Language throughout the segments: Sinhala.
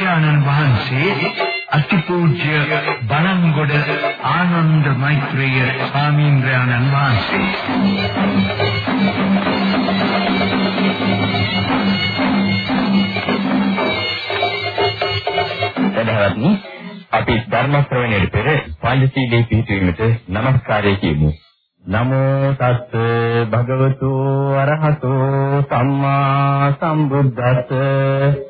ශිෂ්‍යාණන් වහන්සේ අතිපූජ්‍ය බණන්ගොඩ ආනන්ද මෛත්‍රිය ස්වාමීන්ද්‍රයන්න් වහන්සේ. සදහවත්නි අපි ධර්ම ශ්‍රවණයට පෙර පංචශීලයේ පිහිටීමට নমස්කාරය කියමු. නමෝ තස්ස භගවතු අරහතෝ සම්මා සම්බුද්දස්ස.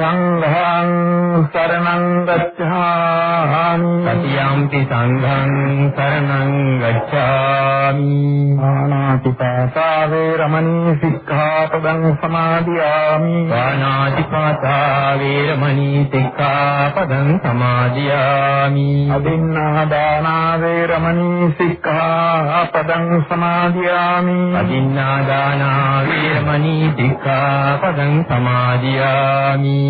සංඝං සරණං ගච්ඡාමි। සතියම්පි සංඝං සරණං ගච්ඡාමි। ආනාතිපාතා වේරමණී සික්ඛාපදං සමාදියාමි। වානාතිපාතා වේරමණී සික්ඛාපදං සමාදියාමි। අදින්නා දානා වේරමණී සික්ඛාපදං සමාදියාමි। අදින්නා දානා වේරමණී සික්ඛාපදං සමාදියාමි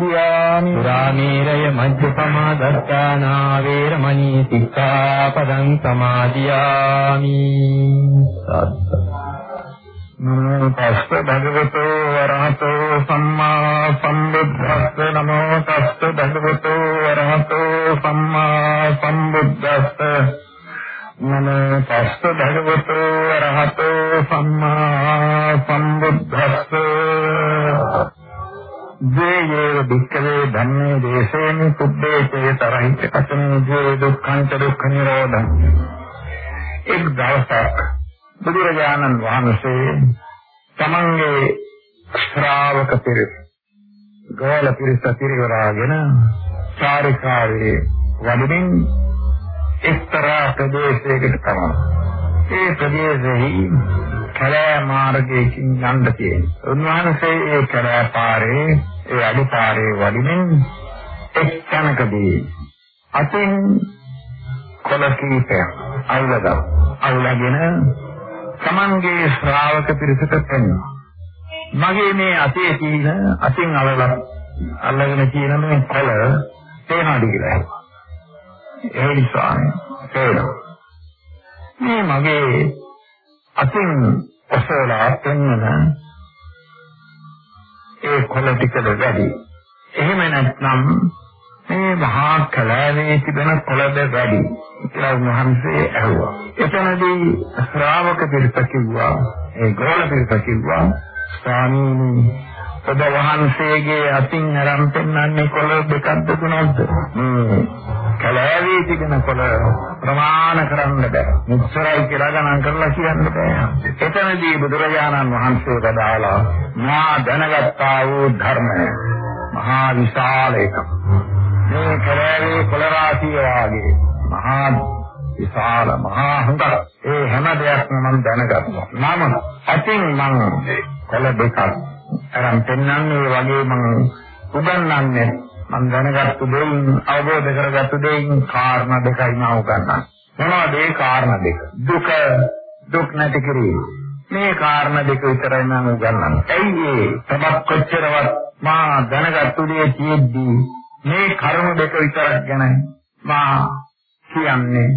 සුරාමේරය මජ්ජපමා දත්තානා වේරමණී සික්ඛාපදං සමාදියාමි. නමෝ තස්ස භගවතු වරහතෝ සම්මා සම්බුද්දස්ස නමෝ තස්ස භගවතු වරහතෝ සම්මා සම්බුද්දස්ස නමෝ තස්ස භගවතු වරහතෝ සම්මා සම්බුද්දස්ස දේයේ දුක්ඛේ ධම්මේ දේශේන සුද්ධේ චේතරහිත කතනේ ජී දුක්ඛං ච දුක්ඛ නිරෝධං එක් දවසක් බුදුරජාණන් වහන්සේ තමන්ගේ ශ්‍රාවක පිරිස ගෝල පිරිස පිරිවරාගෙන චාරිකාවේ වඩමින් එක්තරා ප්‍රදේශයකට තමයි. ඒ ප්‍රදේශෙහි කැලෑ මාර්ගයකින් යන්න තියෙනවා. උන්වහන්සේ ඒ කැලෑ පාරේ ඒ අඩි පාරේ වඩමින් එක් තැනකදී අතින් කොළ කීපයක් අල්ලගා අල්ලගෙන තමන්ගේ ශ්‍රාවක පිරිසට පෙන්වනවා. මගේ මේ අතේ තියෙන අතින් අල්ල අල්ලගෙන තියෙන මේ කොළ තේනවාද කියලා ඇහුවා. ඒ නිසා තේරෙනවා. මේ මගේ අතින් ඔසවලා පෙන්වන ඒ කොළ ටිකද වැඩි. එහෙම නැත්නම් මේ මහා කලාවේ තිබෙන කොළද වැඩි කියලා උන්වහන්සේ ඇහුවා. එතනදී ශ්‍රාවක පිරිස කිව්වා ඒ ගෝල පිරිස කිව්වා ස්වාමීනි ඔබ වහන්සේගේ අතින් අරන් පෙන්වන්නේ කොළ දෙකක්ද තුනක්ද? කලාවේ තිබෙන කොළ ප්‍රමාණ කරන්න බෑ. මුස්සරයි කියලා ගණන් කරලා කියන්න බෑ. එතනදී බුදුරජාණන් වහන්සේ වදාලා මා දැනගත්තා වූ ධර්මය මහා විශාල එකක්. මේ කරෑවේ කොළ රාශිය වාගේ මහා විශාල මහා හොඳ ඒ හැම දෙයක්ම මම දැනගත්තා. නම අතින් මම කොළ දෙකක් අරන් පෙන්වන්නේ වගේ මම උගන්වන්නේ මම දැනගත්තු දෙයින් අවබෝධ කරගත්තු දෙයින් කාරණා දෙකයි මම උගන්වන්නේ. මොනවද ඒ කාරණා දෙක? දුක දුක් නැති කිරීම. මේ කාරණා දෙක විතරයි මම උගන්වන්නේ. ඇයි ඒ? තවත් කොච්චරවත් මා දැනගත්තු දේ තියෙද්දී මේ කරුණු දෙක විතරක් ගැන මා කියන්නේ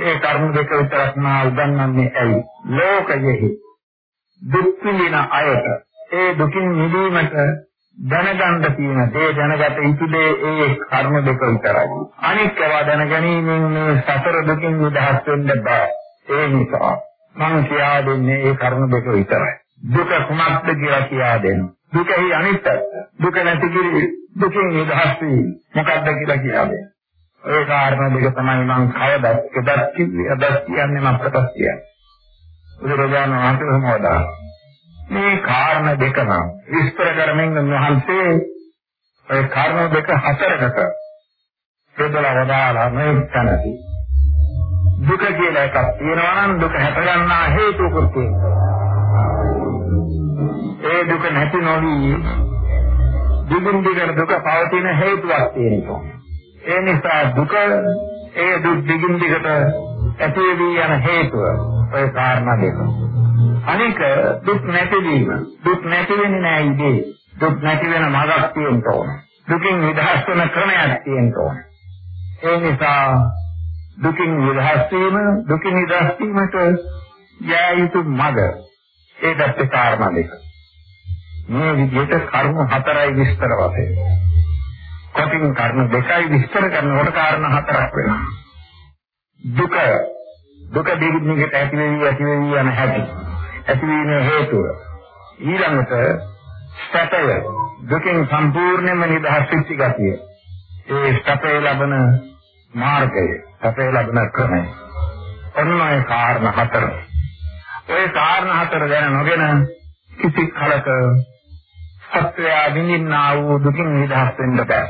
ඒ කරුණු දෙක විතරක් මා උගන්වන්නේ ඇයි? ලෝකයෙහි දුක් විඳින අයට ඒ දුකින් මිදීමට දැනගන්න තියෙන දේ දැනගත යුතු දේ ඒ කර්ම දෙක විතරයි. අනික් ඒවා දැනගැනීමෙන් මේ සතර දුකින් නිදහස් වෙන්න බෑ. ඒ නිසා මම කියා දෙන්නේ ඒ කර්ම දෙක විතරයි. දුක කුමක්ද කියලා කියා දෙන්න. දුකයි අනිත් පැත්ත. දුක නැති කිරි දුකින් නිදහස් වීම මොකක්ද කියලා කියා දෙන්න. ඒ කාරණා දෙක තමයි මම කවදත් එදත් කිව්වේ අදත් කියන්නේ මම ප්‍රකාශ කියන්නේ. බුදුරජාණන් වහන්සේ මොනවද? මේ කාරණා දෙක නම් විස්තර කරමින් උන්වහන්සේ ඒ කාරණා දෙක හතරකට බෙදලා වදාලා මේ තැනදී දුක කියලා එකක් තියෙනවා නම් දුක හැටගන්නා හේතුකුත් තියෙනවා. ඒ දුක නැති නොවි දිගින් දිගට දුක පවතින හේතුවක් තියෙනවා. ඒ නිසා දුක ඒ දුක් දිගින් දිගට ඇති වී යන හේතුව ඔය කාරණා දෙක. අනික දුක් නැතිවීම දුක් නැති වෙන්නේ නෑ ඉදී. දුක් නැති වෙන මාර්ගයක් තියෙන්න ඕන. දුකින් නිදහස් වෙන ක්‍රමයක් තියෙන්න ඕන. ඒ නිසා දුකින් නිදහස් වීම දුකින් නිදහස් වීමට යා යුතු මඟ ඒ දැක්ක කාරණා දෙක. මේ විදිහට කර්ම හතරයි විස්තර වශයෙන්. කොටින් කර්ම දෙකයි විස්තර කරනකොට කාරණා හතරක් වෙනවා. දුක දුක දෙවිදිහකට ඇති වෙවි ඇති වෙවි යන හැටි. ඇතිවීමේ හේතුව. ඊළඟට සැපය දුකෙන් සම්පූර්ණයෙන්ම නිදහස් වෙච්ච ගතිය. ඒ සැපය ලබන මාර්ගය සැපය ලබන ක්‍රමය. ඔන්නයි කාරණා හතර. ඒ කාරණා හතර ගැන නොගෙන කිසි කලක සත්‍යය විඳින්නා වූ දුකින් නිදහස් වෙන්න බෑ.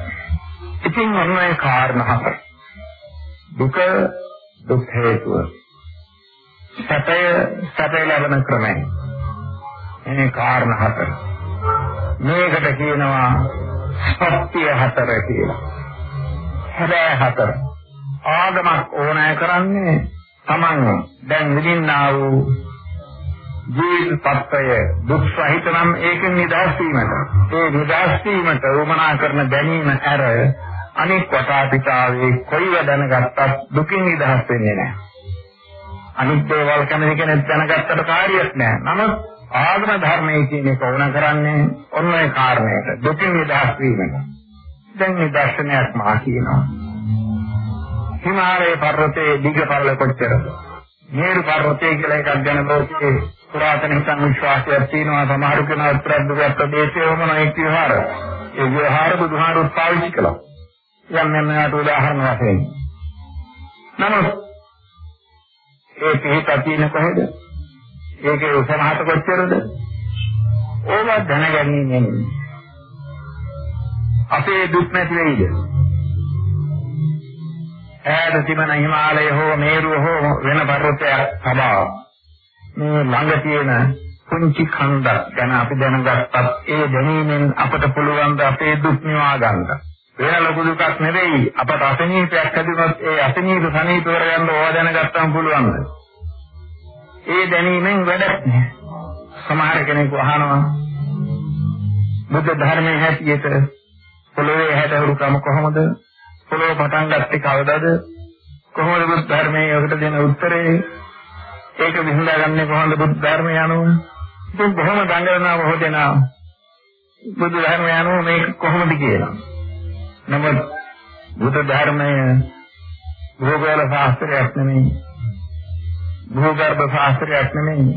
ඉතින් ඔන්නයි කාරණා හතර. දුක දුක් හේතුව. සැපය සැපය ලබන ක්‍රමය. මේ කාරණා හතර. මේකට කියනවා සත්‍ය හතර කියලා. හැබැයි හතර. ආගමක් ඕනෑ කරන්නේ Taman දැන් විඳින්නා වූ ජීවිත තත්ත්වය දුක් සහිත නම් ඒකෙන් නිදහස් වීමට. ඒ නිදහස් වීමට උමනා කරන දැනීම ඇර අනෙක් වටා පිටාවේ කොයිව දැනගත්තත් දුකින් නිදහස් වෙන්නේ නැහැ. අනිත් දේවල් කැමති කෙනෙක් දැනගත්තට කාර්යයක් නෑ. නමුත් ආගම ධර්මයේ කියන එක වුණ කරන්නේ ඔන්න ඒ කාරණයට. දුකින් නිදහස් වීමට. දැන් මේ දර්ශනයක් මා කියනවා. හිමාලය පර්වතයේ දිග පළල කොච්චරද? මේරු පර්වතය කියලා එකක් ගැන ලෝකයේ පුරාතන හිතන් විශ්වාසයක් තියෙනවා සමහර කෙනා උත්තරද්දගත් ප්‍රදේශයේ වමන එක් විහාර. ඒ විහාර බුදුහාරුත් පාවිච්චි කළා. යම් යම් උදාහරණ වශයෙන්. නමුත් ඒ පිහිට තියෙන කොහෙද? ඒකේ උසමහත කොච්චරද? ඕවා දැනගැනීමෙන් අපේ දුක් නැති වෙයිද? ඈත තිබෙන හිමාලය හෝ මේරුව හෝ වෙන පර්වතයක් සබා මේ ළඟ තියෙන කුංචි ඛණ්ඩ ගැන අපි දැනගත්තත් ඒ දැනීමෙන් අපට පුළුවන් ද අපේ දුක් නිවා ගන්නට. වෙන ලොකු දුකක් නෙවෙයි අපට අසනීපයක් ඇතිවෙනත් ඒ අසනීප සනීප කරගන්න ඕවා දැනගත්තම පුළුවන්. ඒ දැනීමෙන් වැඩක් නෑ. සමහර කෙනෙක් අහනවා බුද්ධ ධර්මයේ හැටියට පොළොවේ හැටහුරුකම කොහොමද? පොළොව පටන් ගත්තේ කවදාද? කොහොමද බුද්ධ ධර්මයේ ඔකට දෙන උත්තරේ? ඒක විසඳගන්නේ කොහොමද බුද්ධ ධර්මය අනුව? ඉතින් කොහොම දඟලනවා මොහොතේනා බුද්ධ ධර්මය අනුව මේක කොහොමද කියලා. නමුත් බුද්ධ ධර්මය භූගෝල ශාස්ත්‍රයක් නෙමෙයි. භූගර්භ ශාස්ත්‍රයක් නෙමෙයි.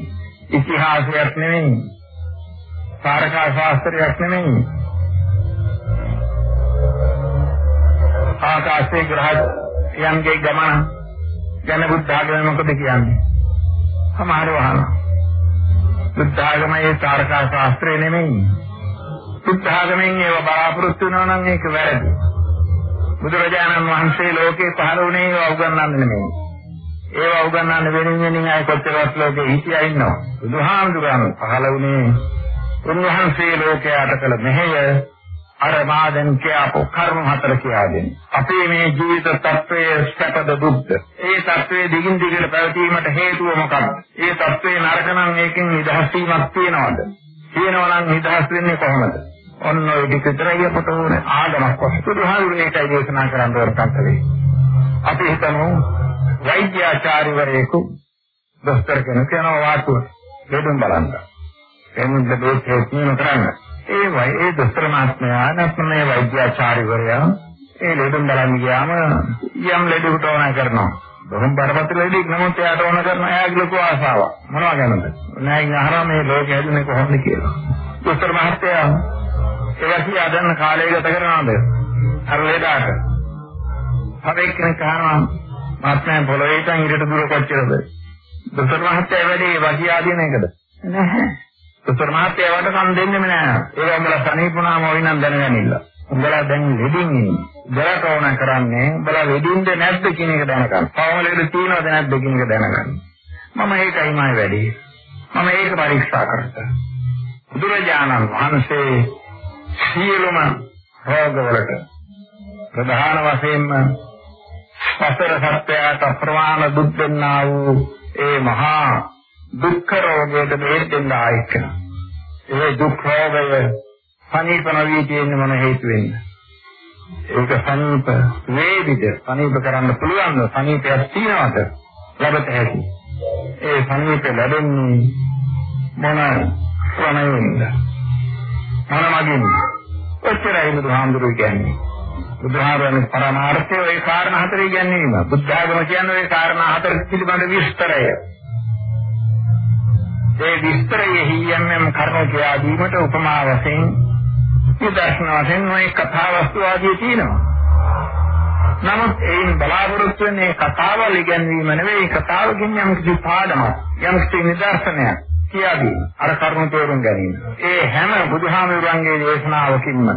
ඉතිහාසයක් නෙමෙයි. තාරකා ශාස්ත්‍රයක් නෙමෙයි. ආකාශයේ ග්‍රහයන්ගේ ගමන ගැන බුද්ධ ආගම මොකද කියන්නේ? සමහරව අහනවා. බුද්ධ ආගමේ තාරකා ශාස්ත්‍රය නෙමෙයි. බුද්ධාගමෙන් ඒව බලාපොරොත්තු වෙනවා නම් ඒක වැරදි. බුදුරජාණන් වහන්සේ ලෝකේ පහළ වුණේ ඒව උගන්වන්නේ නෙමෙයි. ඒව උගන්වන්න වෙනින් වෙනින් අය කොච්චරවත් ලෝකේ හිටියා ඉන්නවා. බුදුහාමුදුරන් පහළ වුණේ උන්වහන්සේ ලෝකයට කළ මෙහෙය අර මාදෙන් කියපෝ කර්ම හතර කියලා දෙන්නේ. අපේ මේ ජීවිත තත්වයේ සැපද දුක්ද? ඒ තත්වයේ දිගින් දිගට පැවතීමට හේතුව මොකක්ද? ඒ තත්වයේ නරක නම් ඒකෙන් නිදහස් වීමක් තියනවද? තියනවා නම් නිදහස් වෙන්නේ කොහොමද? ඔන්න ඔය ටික විතරයි අපට ඕනේ ආගමක් වස්තුදුහාරු ඒකයි දේශනා කරන්න ඕන කන්තරේ. අපි හිතමු වෛද්‍යාචාර්යවරයෙකු දොස්තර කෙනෙක් යනවා වාටුව දෙදුම් බලන්න. එමුද දෙකේ තියෙන කරන්නේ ඒ වයි ඒ දොස්තර මහත්මයා නැත්නම් මේ වෛද්‍යාචාර්යවරයා ඒ ලෙඩුන් බලන්න ගියාම යම් ලෙඩෙකුට ඕන කරනවා. බොහොම බරපතල ලෙඩෙක් නමුත් එයාට ඕන කරන එයාගේ ලොකු ආසාවක්. මොනවා ගැනද? නෑ අහරා මේ ලෝකෙ හැදුනේ කොහොමද කියලා. දොස්තර මහත්තයා ඒවා කියා ගන්න කාලය ගත කරනවද? අර ලෙඩාට. හරි කෙනෙක් අහනවා මහත්මයා පොළොවේ ඉඳන් ඉරට දුර කොච්චරද? දොස්තර මහත්තයා වැඩි වකියා දින එකද? නැහැ. සුතර මහත්තයාට කන් දෙන්නෙම නෑ. ඒක උඹලා සනීපුණාම ඔයිනම් දැනගනින්න. උඹලා දැන් ලෙඩින් ඉන්නේ. උඹලට ඕන කරන්නේ උඹලා ලෙඩින්ද නැද්ද කියන එක දැනගන්න. ලෙඩ තියෙනවද නැද්ද කියන එක දැනගන්න. මම ඒකයි මම වැඩි. මම ඒක පරීක්ෂා කරලා. බුදුරජාණන් වහන්සේ සියලුම රෝගවලට ප්‍රධාන වශයෙන්ම සතර සත්‍යයට ප්‍රමාණ දුක් දෙන්නා වූ ඒ මහා දුක්ඛ රෝගයට බෙහෙත් දෙන්න ආයෙත් කරනවා. ඒ දුක් රෝගය සනීප නොවී තියෙන මොන හේතුවෙන්ද? ඒක සනීප වේවිද සනීප කරන්න පුළුවන් සනීපයක් තියනවාද? ලැබත හැකි. ඒ සනීප ලැබෙන්නේ මොන ක්‍රමයෙන්ද? මොන මගින්ද? ඔච්චරයි බුදුහාමුදුරුවෝ කියන්නේ. බුදුහාමුදුරනේ පරමාර්ථය ඒ කාරණා හතරේ කියන්නේ නෙමෙයි. බුද්ධ ආගම කියන්නේ ඒ කාරණා හතර පිළිබඳ විස්තරය. ඒ විස්තරයෙහි යම් කරුණු කියා දීමට උපමා වශයෙන් නිදර්ශන වශයෙන් මේ කතා වස්තු ආදී තියෙනවා. නමුත් ඒන් බලාපොරොත්තු වෙන්නේ කතාවල් ඉගැන්වීම නෙවෙයි කතාවකින් යම් කිසි පාඩමක් යම් කිසි නිදර්ශනයක් කියා දීම. අර කරුණු තේරුම් ගැනීම. ඒ හැම බුදුහාමුදුරන්ගේ දේශනාවකින්ම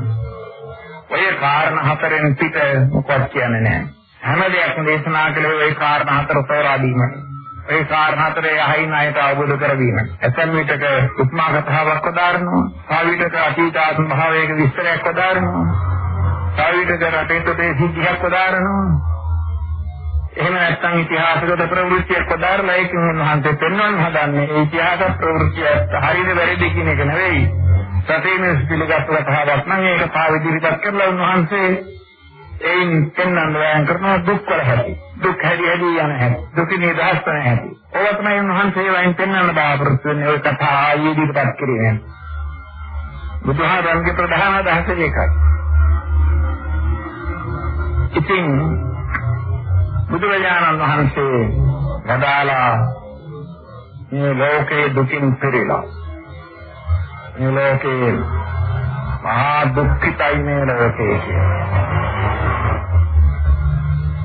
ඔය කාරණා හතරෙන් පිට මොකක්ද කියන්නේ නැහැ. හැම දෙයක්ම දේශනා කළේ ওই කාරණා හතර තෝරා දීමයි. ඒ කාරණා හතරේ අහින් අයට අවබෝධ කරගන්න. ඇතැම් විටක උපමා කතාවක් වදාරනවා. තව විටක අතීතාත්ම භාවයක විස්තරයක් වදාරනවා. තව විටක රටේ තොටේ සිද්ධියක් වදාරනවා. එහෙම නැත්නම් ඉතිහාසගත ප්‍රවෘත්තියක් වදාරලා ඒක උන්වහන්සේ පෙන්වන්න හදන්නේ ඒ ඉතිහාස ප්‍රවෘත්තිය හරියද වැරදිද කියන එක නෙවෙයි. සතේ මේ පිළිගත්තු කතාවක් නම් ඒක පාවිච්චි කරලා උන්වහන්සේ එයින් පෙන්වන්න වෑයම් කරනවා දුක් වල හැටි. දුක් හැටි හැටි යන හැටි. දුක නිදහස් වෙන හැටි. ඕවා තමයි උන්වහන්සේ වයින් පෙන්වන්න බලාපොරොත්තු වෙන්නේ ඔය කතා ආයේදීපත් කිරීමෙන්. බුදුහාමරන්ගේ ප්‍රධාන අදහස ඒකයි. ඉතින් බුදුරජාණන් වහන්සේ වදාලා මේ ලෝකේ දුකින් පෙරලා මේ ලෝකේ මහා දුක්ඛිතයි මේ ලෝකේ කියන්නේ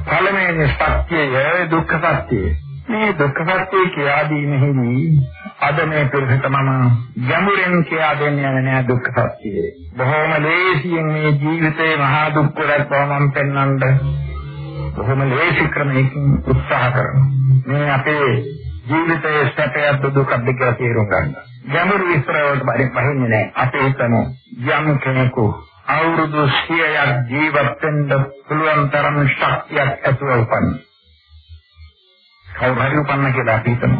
පළවෙනි සත්‍යය දුක්ඛ සත්‍යය. මේ දුක්ඛ සත්‍යය කියා දීමෙහිදී අද මේ පිළිසෙත මම ගැඹුරින් කියා දෙන්නේ නැහැ දුක්ඛ සත්‍යය. බොහොම ලේසියෙන් මේ ජීවිතේ මහා දුක් වලට මම පෙන්වන්න බොහොම ලේසි ක්‍රමයකින් උත්සාහ කරනවා. මේ අපේ ජීවිතයේ සැපයත් දුකත් දෙක තේරුම් ගන්න. ගැඹුරු විස්තර වලට බහින්නේ නැහැ. අපේ හිතමු යම් කෙනෙකු අවුරුදු 100ක් ජීවත් වෙන්න පුළුවන් තරම් ශක්තියක් ඇතුව උපන්. කවුරු හරි උපන්න කියලා අපි හිතමු.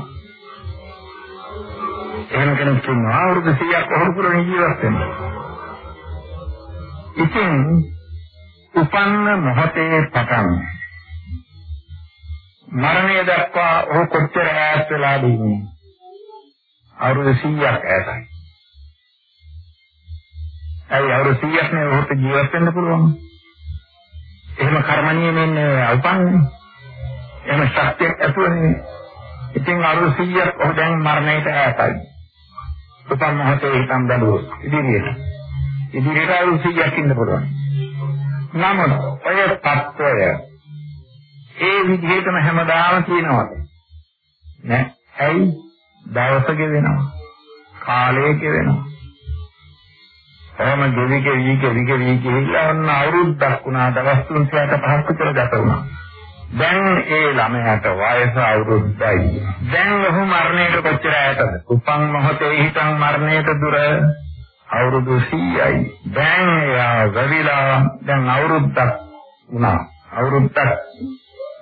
එහෙම කෙනෙක් කියනවා අවුරුදු 100ක් ඔහු පුරණ ජීවත් වෙන්න. ඉතින් උපන්න මොහොතේ පටන් මරණය දක්වා ඔහු කොච්චර ඈත් වෙලාද ඉන්නේ? අවුරුදු 100ක් ඈතයි. ඇයි අවුරුදු 100ක් නේ ඔහුට ජීවත් වෙන්න පුළුවන්. එහෙම කර්මණීයයෙන් උපන්නේ. එහෙම ශක්තියක් ඇතුළේ. ඉතින් අවුරුදු 100ක් ඔහු දැන් මරණයට ඈතයි. උපන් මොහොතේ හිතන් බැලුවොත් ඉදිරියට. ඉදිරියට අවුරුදු 100ක් ඉන්න පුළුවන්. නමුත් ඔය තත්ත්වය ඒ විදිහටම හැමදාම තියෙනවද? නෑ. ඇයි? දවසක වෙනවා. කාලයක වෙනවා. එහෙම ගෙවි ගෙවි ගෙවි ගෙවි ගිහිල්ලා ඔන්න අවුරුද්දක් වුණා දවස් 365ක් විතර ගත වුණා. දැන් ඒ ළමයාට වයස අවුරුද්දයි. දැන් ඔහු මරණයට කොච්චර ඈතද? උපන් මොහොතේ හිටන් මරණයට දුර අවුරුදු 100යි. දැන් එයා වෙවිලා දැන් අවුරුද්දක් වුණා. අවුරුද්දක්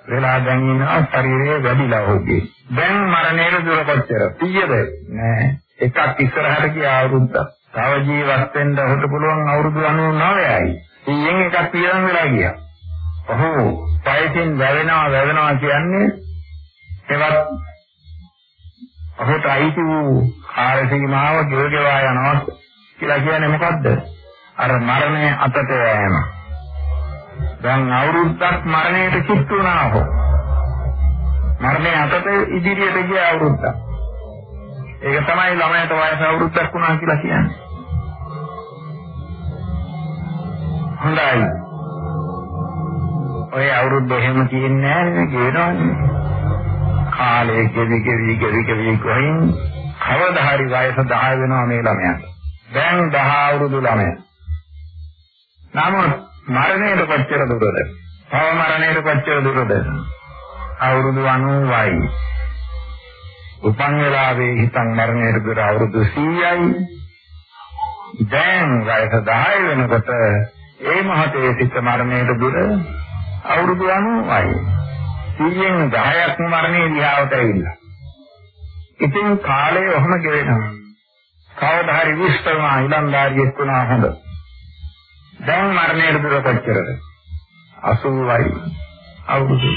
වෙලා දැන් ඉන්නවා ශරීරය වැඩිලා ඔහුගේ. දැන් මරණයට දුර කොච්චර? 100ද? නෑ. එකක් ඉස්සරහට ගියා අවුරුද්දක්. තව ජීවත් වෙන්න ඔහුට පුළුවන් අවුරුදු 99යි. 100න් එකක් පියරන් වෙලා ගියා. ඔහු පයකින් වැවෙනවා වැවෙනවා කියන්නේ ඒවත් ඔහුට අයිති වූ කාල සීමාව ගෙවගෙවා යනවා කියලා කියන්නේ මොකද්ද? අර මරණය අතට යෑම. දැන් අවුරුද්දක් මරණයට කිට්ටු වුණා ඔහු. මරණය අතට ඉදිරියට ගිය අවුරුද්දක්. ඒක තමයි ළමයට වයස අවුරුද්දක් වුණා කියලා කියන්නේ. හොඳයි. ඔය අවුරුද්ද එහෙම තියෙන්නේ නැහැ කියනවනේ. කාලේ ගෙවි ගෙවි ගෙවි ගෙවි ගොහින් කවදා හරි වයස 10 වෙනවා මේ ළමයාට. දැන් 10 අවුරුදු ළමයා. නමුත් මරණයට කොච්චර දුරද? තව මරණයට කොච්චර දුරද? අවුරුදු 90යි. උපන් වෙලාවේ හිතන් මරණයට දුර අවුරුදු 100යි. දැන් වයස 10 වෙනකොට ඒ මොහොතේ සිට මරණයට දුර අවුරුදු 90යි. 100න් 10ක් මරණේ දිහාවට ඇවිල්ලා. ඉතින් කාලය ඔහම ගෙවෙනවා. කවදා හරි විශ්වමා ඉලන්දාරියෙක් වුණා හොඳ. දැන් මරණයට දුර කොච්චරද? 80යි. අවුරුදු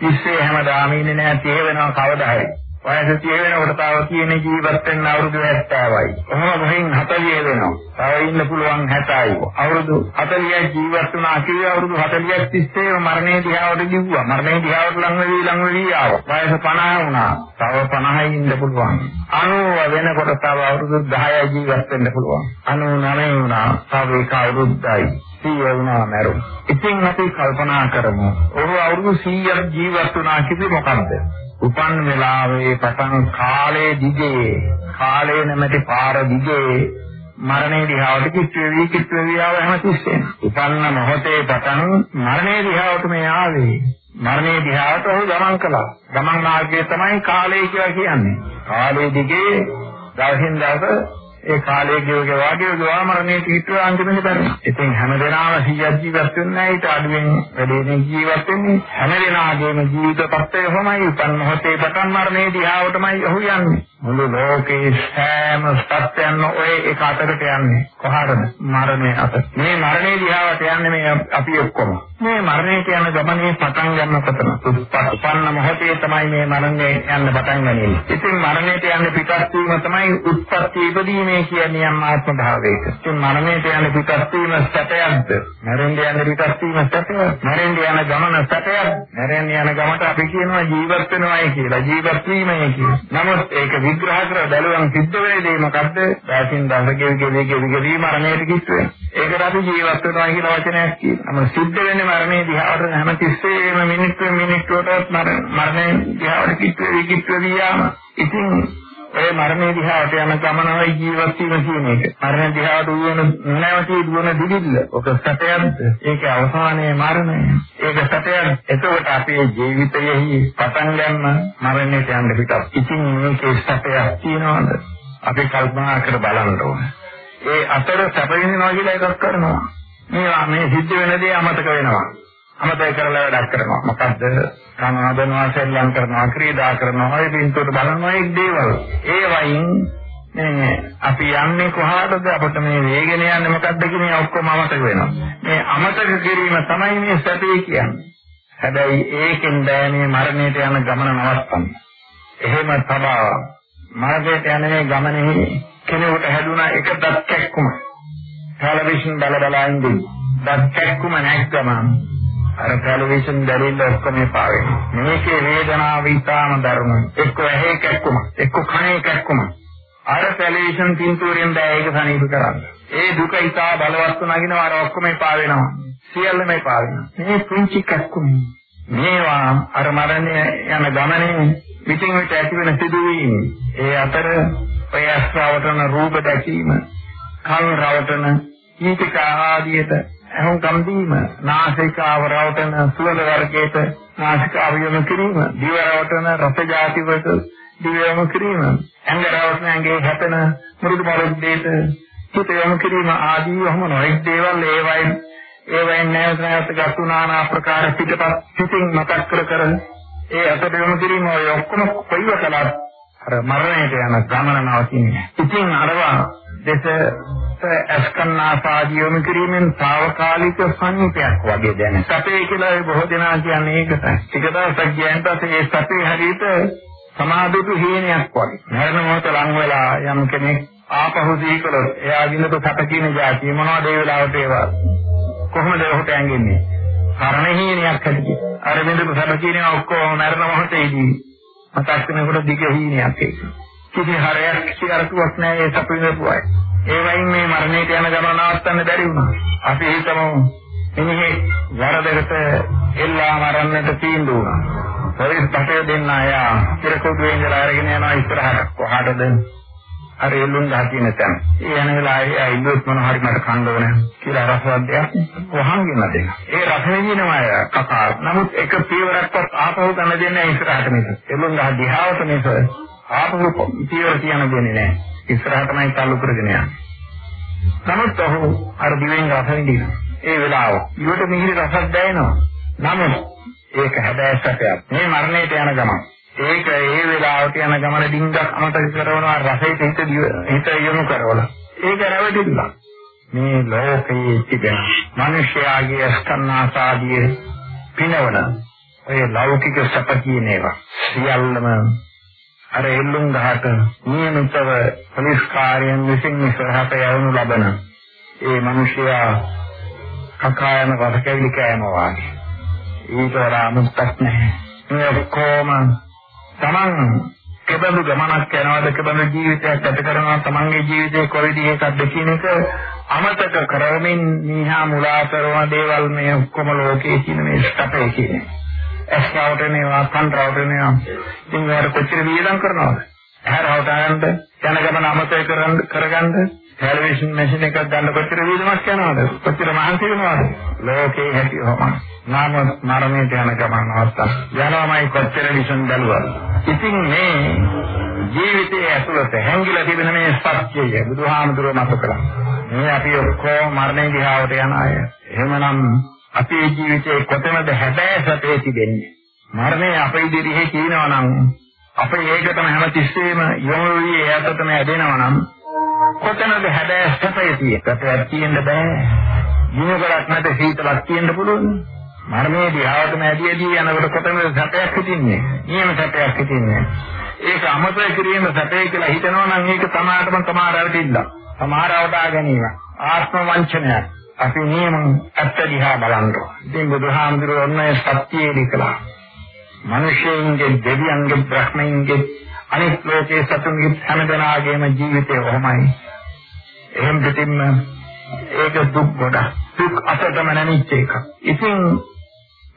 30 හැමදාම ඉන්නේ නැහැ තේ වෙනවා කවදා හරි. වයස 30 වෙනකොට තව තියෙන ජීවත් වෙන්න අවුරුදු 70යි. කොහොම ගහින් 40 වෙනවා. තව ඉන්න පුළුවන් 60යි. අවුරුදු 40ක් ජීවත් වුණා කිව්ව අවුරුදු 40ක් තිස්සේ මරණය දිහාවට ගිහුවා. මරණය දිහාවට ලඟ වෙවි ලඟ වෙවි ආවා. වයස 50 වුණා. තව 50යි ඉන්න පුළුවන්. 90 වෙනකොට තව අවුරුදු 10යි ජීවත් වෙන්න පුළුවන්. 99 වුණා. තව එක අවුරුද්දයි. සිය වුණා මැරුණා. ඉතින් අපි කල්පනා කරමු. ඔහු අවුරුදු 100ක් ජීවත් වුණා කිව්වේ මොකක්ද? උපන් වෙලාවේ පටන් කාලයේ දිගේ කාලේ නැමැති පාර දිගේ මරණය දිහාවට කිච්ච වෙවි කිච්ච වෙවි ආව හැමතිස්සෙම උපන්න මොහොතේ පටන් මරණය දිහාවට මේ ආවේ. මරණය දිහාවට ඔහු ගමන් කළා. ගමන් මාර්ගය තමයි කාලය කියලා කියන්නේ. කාලයේ දිගේ දවසින් දවස ඒ කාලයේ ගෙවගේ වාගේ ගවා මරණයට හිතුව අන්තිමට බැරි. ඉතින් හැමදෙනාම 100ක් ජීවත් වෙන්නේ නැහැ ඊට අඩුවෙන් වැඩියෙන් ජීවත් වෙන්නේ. හැමදෙනාගේම ජීවිත පත්තේ කොහොමයි උපන් මොහොතේ පටන් මරණය දිහාවටමයි ඔහු යන්නේ. මුළු ලෝකේ සෑම සත්‍යයන්ම ඔය එක අතකට යන්නේ. කොහාටද? මරණය අත. මේ මරණය දිහාවට යන්නේ මේ අපි ඔක්කොම. මේ මරණයට යන ගමනේ පටන් ගන්න කොතන? උපන්න මොහොතේ තමයි මේ මරණය යන්න පටන් ගන්නේ. ඉතින් මරණයට යන පිටත් වීම තමයි උත්පත්ති ඉදීමේ කියන්නේ යම් ආත්ම භාවයක. ඉතින් මරණයට යන පිටත් වීම සැපයක්ද? මරණයට යන පිටත් වීම සැපයක්. මරණයට යන ගමන සැපයක්. මරණයට යන ගමට අපි කියනවා ජීවත් වෙනවායි කියලා. ජීවත් වීමයි කියලා. නමුත් ඒක විග්‍රහ කර බැලුවම සිද්ධ වෙන දේ මොකද්ද? දැසින් දසකෙවි කෙවි කෙවි කෙවි මරණයට කිච්ච වෙන. ඒකට අපි ජීවත් වෙනවා කියලා වචනයක් කියනවා. නමුත් සිද්ධ වෙන්නේ මරණය දිහාවට හැම තිස්සෙම මිනිත්තු මිනිත්තුවට මරණය දිහාවට කිච්ච වෙවි කිච්ච වෙවි යාම. ඉතින් ඒ මරණය දිහාට යන ගමනයි ජීවත් වීම කියන එක. මරණ දිහාට දුවන නැවතී දුවන දිවිල්ල. ඔක සැපයක්ද? ඒක අවසානයේ මරණය. ඒක සැපයක්. එතකොට අපේ ජීවිතයෙහි පටන් ගන්න මරණයට යන්න පිටත්. ඉතින් මේකේ සැපයක් තියනවද? අපි කල්පනා කර බලන්න ඕනේ. ඒ අතර සැප විඳිනවා කියලා එකක් කරනවා. මේ මේ සිද්ධ වෙන දේ අමතක වෙනවා. අමතක කරලා වැඩක් කරනවා. මොකද්ද? කනවදනවා, සෙල්ලම් කරනවා, ක්‍රීඩා කරනවා, ඔය පින්තූර බලනවා ඒ දේවල්. ඒ වයින් මේ අපි යන්නේ කොහාටද අපිට මේ වේගන යන්නේ මොකද්ද කියන ඔක්කොම අමතක වෙනවා. මේ අමතක කිරීම තමයි මේ සැපේ කියන්නේ. හැබැයි ඒකෙන් බෑනේ මරණයට යන ගමන නවත්තන්න. එහෙම තබා මරණයට යන මේ ගමනේ කෙනෙකුට හැදුනා එක දත්කැක්කුම. ටෙලිවිෂන් බල බල ඉඳින් දත්කැක්කුම නැක්කම අර ටෙලිවිෂන් බැලුන්න ඔක්කොම එපා වෙනවා. මේකේ වේදනාව ඉතාම දරුණුයි. එක්ක ඇහි කැක්කුම, එක්ක කනේ කැක්කුම. අර ටෙලිවිෂන් පින්තූරෙන් බෑ ඒක සනීප කරන්න. ඒ දුක ඉතා බලවත් වුණාගෙන අර ඔක්කොම එපා වෙනවා. සියල්ලම එපා වෙනවා. මේ පුංචි කැක්කුම. මේවා අර මරණය යන ගමනේ පිටින් පිට ඇති වෙන සිදුවීම්. ඒ අතර ඔය අස්රවටන රූප දැකීම, කන් රවටන කීටක ආදියට අහුම්කම් දීම නාසිකාව රවටන සුවඳ වර්ගයට නාසිකාව යොමු කිරීම දිව රවටන රස જાති වලට දිව යොමු කිරීම ඇඟ රවටන ඇඟේ හැපෙන මෘදු පරිද්දේට හිත යොමු කිරීම ආදී වහම නොඑක් දේවල් ඒවයින් ඒවයින් නැවත නැවත ගතු නානා ප්‍රකාර පිටපත් පිටින් මතක් කර කර ඒ අතට යොමු කිරීම ඔය ඔක්කොම කොයිව කළත් අර මරණයට යන ගමන නවතින්නේ. ඉතින් අරවා දෙස අස්කන්නාසාදී යොමු කිරීමෙන් తాවකාලික සංකේතයක් වගේ දැන. සතේ කියලා බොහෝ දෙනා කියන්නේ ඒකයි. ටික දවසක් ගියන් පස්සේ ඒ සතේ හරියට සමාධිතු හේනයක් වගේ. මරණ මොහොත ලං වෙලා යම් කෙනෙක් ආපහු දීකලොත් එයා විඳපු සත කියන જાතිය මොනවද ඒ වෙලාවට ඒවා කොහොමද ඔහුට ඇඟෙන්නේ? මරණ හේනයක් හැටියට. අර විඳපු සත කියනවා ඔක්කොම මරණ මොහොතේදී මතක් වෙනකොට දිග හීනයක් ඒක. කිසි හරයක් කිසි අරතුවක් නැහැ ඒ සතු විඳපු අය. ඒ වයින් මේ මරණයට යන ගමන නවත්තන්න බැරි වුණා. අපි හිතමු මිනිහේ වරදකට එල්ලා මරන්නට තීන්දුව වුණා. පොලිස් පටේ දෙන්න අය ඉරකොඩුවේ ඉඳලා අරගෙන යනවා ඉස්සරහට කොහාටද? අර එල්ලුම් ගහ තියෙන තැන. ඒ යන වෙලාවේ ආ ඉල්ලුවත් මොන හරි මට කන්න ඕනේ කියලා රසවත් දෙයක් වහන් ගෙන දෙන්න. ඒ රස විඳිනවා කතා. නමුත් එක පියවරක්වත් ආපහු ගන්න දෙන්නේ ඉස්සරහට මේක. එල්ලුම් ගහ දිහාවට මේක ආපහු පියවර තියන්න දෙන්නේ නැහැ. ඉස්සරහ තමයි තල්ලු කරගෙන යන්නේ. නමුත් ඔහු අර දිවෙන් රස විඳිනවා. ඒ වෙලාව. ඊට මිහිරි රසක් දැනෙනවා. නමුත් ඒක හැබෑ සැපයක්. මේ මරණයට යන ගමන. ඒක ඒ වෙලාවට යන ගමන ඩිංගක් අමතක කරනවා රසයට හිත හිත යොමු කරවලා. ඒක රැවටෙන්න. මේ ලෝකයේ තිබෙන මිනිස්යාගේ අස්තන්නාසාදී පිනවන ඔය ලෞකික සැප කියන ඒවා සියල්ලම අර එල්ලුම් ගහට නියමිතව පොලිස් කාර්යයන් විසින් ඉස්සරහට යවනු ලබන ඒ මිනිසයා කකායන වදකවිලි කෑම වාගේ. ඊට වඩා අමුත්තක් නැහැ. මේ ඔක්කොම තමන් කෙබඳු ගමනක් යනවාද? කෙබඳු ජීවිතයක් ගත කරනවා තමන්ගේ ජීවිතේ කොයි විදිහකටද කියන එක අමතක කරමින් නිහා මුලා කරන දේවල් මේ ඔක්කොම ලෝකයේ කියන මේ ස්ථපේ කියන්නේ. ඇස්රවට නේවා කන්රවට නේවා ඉතින් ඒකට කොච්චර වියදම් කරනවද? ඇහැරවට යන්න යන ගමන අමතක කරන් කරගන්න ටෙලිවිෂන් මැෂින් එකක් ගන්න කොච්චර වියදමක් යනවද? කොච්චර මහන්සි වෙනවද? ලෝකේ හැටි හොම නාම මරණයට යන ගමන අවස්ථා. යනවාමයි කොච්චර විසන් බැලුවා ඉතින් මේ ජීවිතයේ ඇතුළත හැංගිලා තිබෙන මේ සත්‍යය බුදුහාමුදුරුවෝ මත කළා. මේ අපි ඔක්කොම මරණය දිහාවට යන අය. එහෙමනම් අපේ ජීවිතේ කොතනද හැබෑ සැපේ තිබෙන්නේ. මරණය අප ඉදිරියේ කියනවා නම් අප ඒකටම හැමතිස්සෙම යොමු වී එයටම ඇදෙනවා නම් කොතනද හැබෑ සැපේ තියෙන්නේ? තියෙන්න බෑ. ජීවකරක් නැත සීතලක් තියෙන්න පුළුවන්. මරණයේදී ආවතම ඇදීදී යනකොට කොතනද සැපයක් හිටින්නේ? නියම සැපයක් හිටින්නේ. ඒක අමතක කිරීම සැපේ කියලා හිතනවා නම් ඒක තමාටම තමාර රැවටිලා. තමාර අවදා ගැනීම. ආත්ම වංචනයක්. අපි නියම ඇත්ත දිහා බලන්න. ඉතින් බුදුහාමුදුරුවෝ ඔන්නේ සත්‍යයේ විකලා. මිනිසෙයින්ගේ දෙවියන්ගේ බ්‍රහ්මයින්ගේ අනිත් ලෝකයේ සතුන්ගේ හැමදෙනාගේම ජීවිතය කොහොමයි? එහෙම පිටින්ම ඒක දුක් කොට දුක් අතටම නැමිච්ච එක. ඉතින්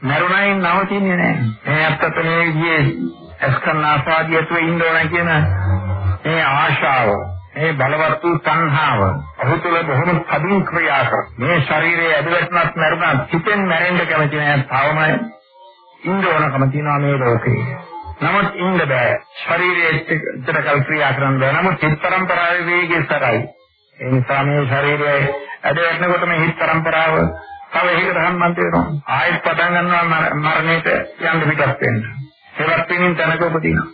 මරුණයින් නවතින්නේ නැහැ. මේ අත්තට මේ විදිහේ අස්කන්න ආසාදියතු ඉන්න ඕන කියන මේ ආශාව මේ බලවත් වූ සංහාව ඔහු තුළ බොහොම කඩින් ක්‍රියා කර මේ ශරීරයේ ඇදවැටුණත් මරුණත් හිතෙන් මැරෙන්න කැමති නෑ තවම ඉන්න ඕනකම තියෙනවා මේ ලෝකේ. නමුත් ඉන්න බෑ. ශරීරයේ ඉතරකල් ක්‍රියා කරන්න බෑ. නමුත් හිත පරම්පරාවේ වේගය සරයි. ඒ නිසා මේ ශරීරයේ ඇදවැටෙනකොට මේ හිත පරම්පරාව තව එකකට සම්බන්ධ වෙනවා. ආයෙත් පටන් ගන්නවා මරණයට යන්න පිටත් වෙන්න. ඒවත් පිටින් තනක උපදිනවා.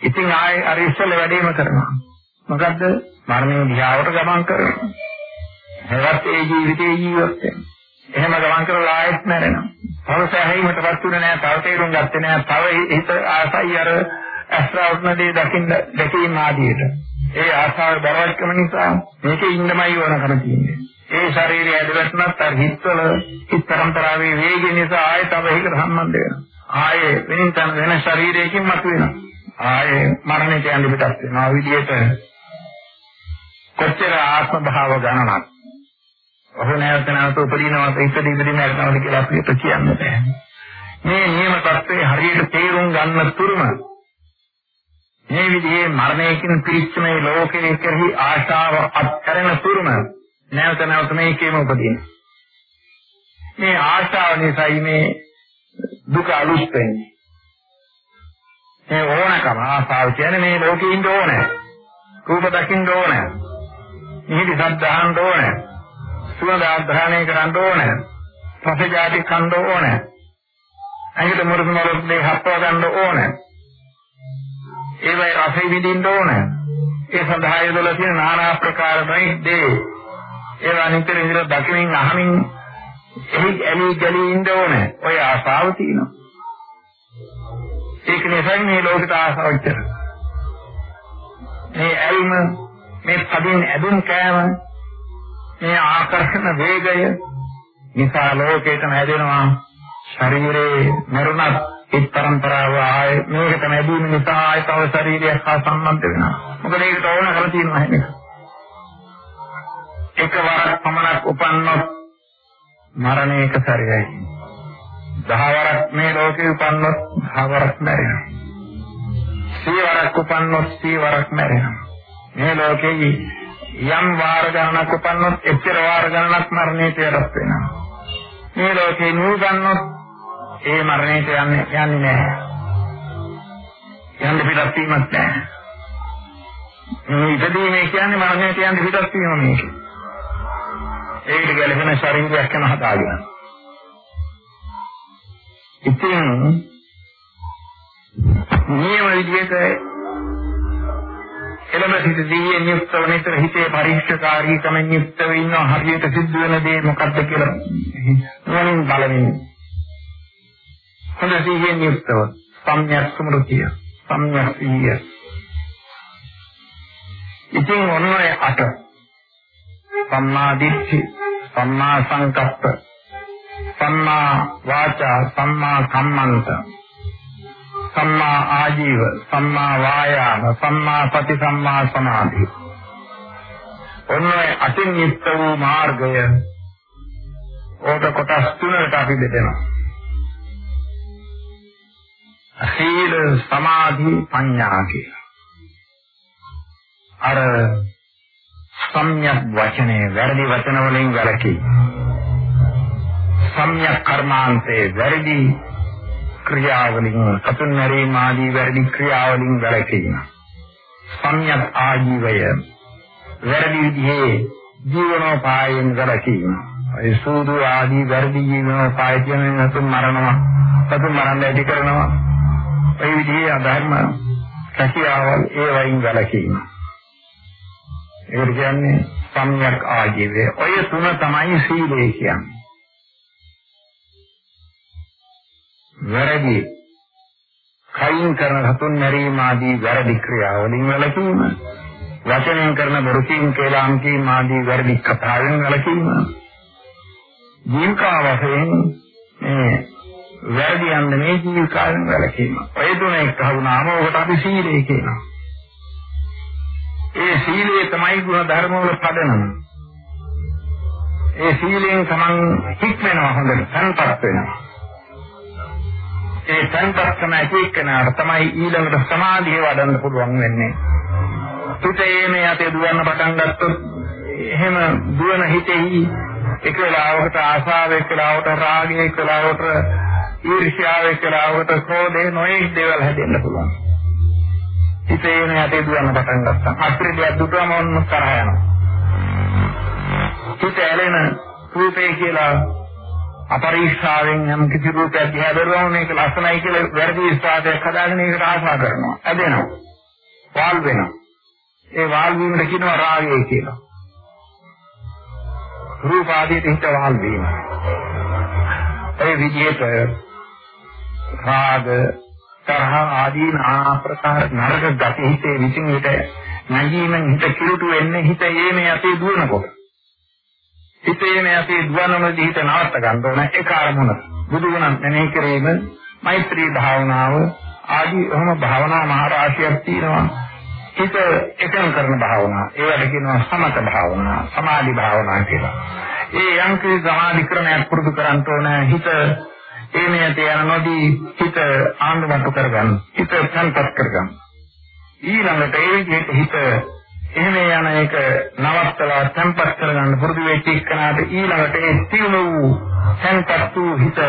ඉතින් ආයෙ අර ඉස්සෙල්ලා වැඩේම කරනවා. මොකද්ද? මරණය දිහාවට ගමන් කරනවා. හැවත් ඒ ජීවිතේ ජීවත් වෙනවා. එහෙම ගමන් කරලා ආයෙත් මැරෙනවා. තව සැහැීමටපත් උනේ නැහැ, තව තේරුම් ගත්තේ නැහැ, තව හිත ආසයි අර අස්රාවුන දේ දකින්න දැකීම ආදියට. ඒ ආසාව බරවත්කම නිසා මේකේ ඉන්නමයි ඕනකම තියෙන්නේ. ඒ ශරීරය ඇදවැටුණත් අර හිතවල හිත පරම්පරාවේ වේගය නිසා ආයෙ තව එකකට සම්බන්ධ වෙනවා. ආයෙ වෙනින් තන වෙන ශරීරයකින් මතුවෙනවා. ආයෙ මරණයට යන්න පිටත් වෙනවා. විදියට කොච්චර ආත්ම භාව ගණනක් ඔහු නැවත නැවත උපදිනවද ඉපදී ඉපදී නැරනවද කියලා අපිට කියන්න බෑ. මේ නියම தත්ත්වයේ හරියට තේරුම් ගන්න තුරුම මේ විදිහේ මරණයකින් පිරිච්ච මේ ලෝකයේ කෙරෙහි ආශාව අත්හැරෙන තුරුම නැවත නැවත මේකේම උපදින. මේ ආශාව නිසායි මේ දුක අලුත් වෙන්නේ. මේ ඕනකම ආශාව කියන්නේ මේ ලෝකේ ඉන්න ඕනේ. රූප දකින්න ඕනේ. නිහිරි සද්ද අහන්න ඕනේ. සුවඳ ආධානය කරන්න ඕනේ. රස ජාති කන්න ඕනේ. ඇඟට මුරුදු මරුත් දෙක හප්පව ගන්න ඕනේ. ඒවයි රසෙ විඳින්න ඕනේ. ඒ සඳහා යොදලා තියෙන নানা ආකාර දේ ඒවා නිතර ඉඳලා දකිනින් අහමින් එහි ඇලි ගලී ඉන්න ඕනේ. ඔය ආසාව තියෙනවා. ඒක නිසා මේ ලෝකයට ආසාව ඉච්චර. මේ ඇල්ම මේ පදින් ඇදුන් කෑම මේ ආකර්ෂණ වේගය නිසා ලෝකයට හැදෙනවා ශරීරේ මරුණත් ඒ પરම්පරාව ආයේ මේකට ලැබීම නිසා ආයේ තව ශරීරයක් හා සම්බන්ධ වෙනවා. මොකද ඒකට ඕන කරලා තියෙනවා නේද? එකවරක් පමණක් උපන්නොත් මරණයක සැරයයි. දහවරක් මේ ලෝකේ උපන්නොත් දහවරක් මැරෙනවා. සීවරක් උපන්නොත් සීවරක් මැරෙනවා. මේ ලෝකේ යම් වාර ගණනක් උපන්නොත් එච්චර වාර ගණනක් මරණයට යටත් වෙනවා. මේ ලෝකේ නූගන්නොත් ඒ මරණයට යන්නේ යන්නේ නැහැ. යන්න පිටත් වීමක් නැහැ. මේ ඉදීමේ කියන්නේ මරණයට යන්න පිටත් වීම මේක. ඒකට ගැලපෙන ශරීරයක් යන හදාගෙන. ඉතින් නියම විදිහට එළම සිට දීයේ නියුක්තව නිතර හිතේ පරික්ෂකාරීකමෙන් යුක්තව ඉන්න හරියට සිද්ධ වෙන දේ මොකක්ද කියලා. මොනින් බලමින්. හොඳ සිහියෙන් යුක්තව සම්‍යක් ස්මෘතිය සම්‍යක් සිහිය ඉතින් ඔන්නේ අට? සම්මා දිට්ඨි සම්මා සංකප්ප සම්මා වාචා සම්මා කම්මන්ත. සම්මා ආජීව සම්මා වායාම සම්මා සති සම්මා සමාධි ඔන්නේ අටින් යුක්ත වූ මාර්ගය ඕක කොටස් තුනකට අපි බෙදෙනවා සීල සමාධි ප්‍රඥා කියලා. අර සම්‍යක් වචනේ වැරදි වචන වලින් වැළකී. සම්‍යක් කර්මාන්තේ වැරදි ක්‍රියාවලින් සතුන් මරීම ආදී වැරදි ක්‍රියාවලින් වැළකීම. සම්‍යක් ආජීවය වැරදි විදිහේ ජීවනෝපායෙන් වැළකීම. ඒ සූදු ආදී වැරදි ජීවනෝපාය කියන සතුන් මරනවා. සතුන් මරන්න ඇති කරනවා. ඒ විදිහේ අධර්ම රැකියාවල් ඒ වයින් වැළකීම. ඒකට කියන්නේ සම්‍යක් ආජීවය. ඔය තුන තමයි සීලය කියන්නේ. වැරදි කයින් කරන හතුන් මැරීම ආදී වැරදි ක්‍රියාවලින් වැළකීම. වචනෙන් කරන බොරුකීම් කේලාම් කීම් ආදී වැරදි කතාවෙන් වැළකීම. ජීවිකා වශයෙන් මේ වැරදි යන්න මේ ජීවිකාවෙන් වැළකීම. ඔය තුන එක්ක වුණාම ඔකට අපි සීලය කියනවා. ඒ සීලය තමයි ගුණ ධර්ම වල පදනම. ඒ සීලෙන් තමන් හික්මනවා හොඳට සංපත් වෙනවා. ඒ සංපත්තම ඇතිකනාට තමයි ඊළඟට සමාධිය වඩන්න පුළුවන් වෙන්නේ. හිතේ මේ යතේ දුවන්න පටන් ගත්තොත් එහෙම දුවන හිතෙහි එක වෙලාවකට ආසාව එක්ක වෙලාවට රාගය එක්ක වෙලාවට ඊර්ෂ්‍යාව එක්කලාවට ක්‍රෝධේ නොයේ දේවල් හැදෙන්න පුළුවන්. හිතේ එන යටේ දුවන්න පටන් ගත්තා. අත්‍රි දෙයක් දුටුවම ඔන්න තරහ යනවා. හිත ඇලෙන රූපේ කියලා අපරික්ෂාවෙන් යම් කිසි රූපයක් දිහා බැලුවම මේක ලස්සනයි කියලා වැරදි විශ්වාසයක් හදාගෙන ඒකට ආශා කරනවා. ඇදෙනවා. වාල් වෙනවා. ඒ වාල් වීමට කියනවා රාගය කියලා. රූප ආදීට හිත වාල් වීම. ඒ විදිහට රාග තරහ ආදී නානා ප්‍රකාර නරක ගති හිතේ විසින් විට නැගීමෙන් හිත කිලුට වෙන්නේ හිත ඒමේ යතේ දුවනකොට හිතේ මේ යතේ දුවනනදී හිත නවත්ත ගන්න ඕන. ඒ කාර්මුණ බුදුගුණ මෙනෙහි කිරීම මෛත්‍රී භාවනාව ආදී ඔහොම භාවනා මහරාශියක් තියෙනවා. හිත එකඟ කරන භාවනා. ඒවට කියනවා සමත භාවනා සමාධි භාවනා කියලා. ඒ යම් කිසි සමාධි ක්‍රමයක් පුරුදු කරන්න ඕන. හිත ඒමයට යන නොදී හිත ආන්දමතු කරගන්න. හිත සංපත් කරගන්න. ඊළඟට ඒ විදිහට හිත එහෙම යන එක නවත්තලා tempat කරගන්න පුරුදු වෙච්ච එක්කනට ඊළඟට ඒ තියුණු වූ tempat වූ හිත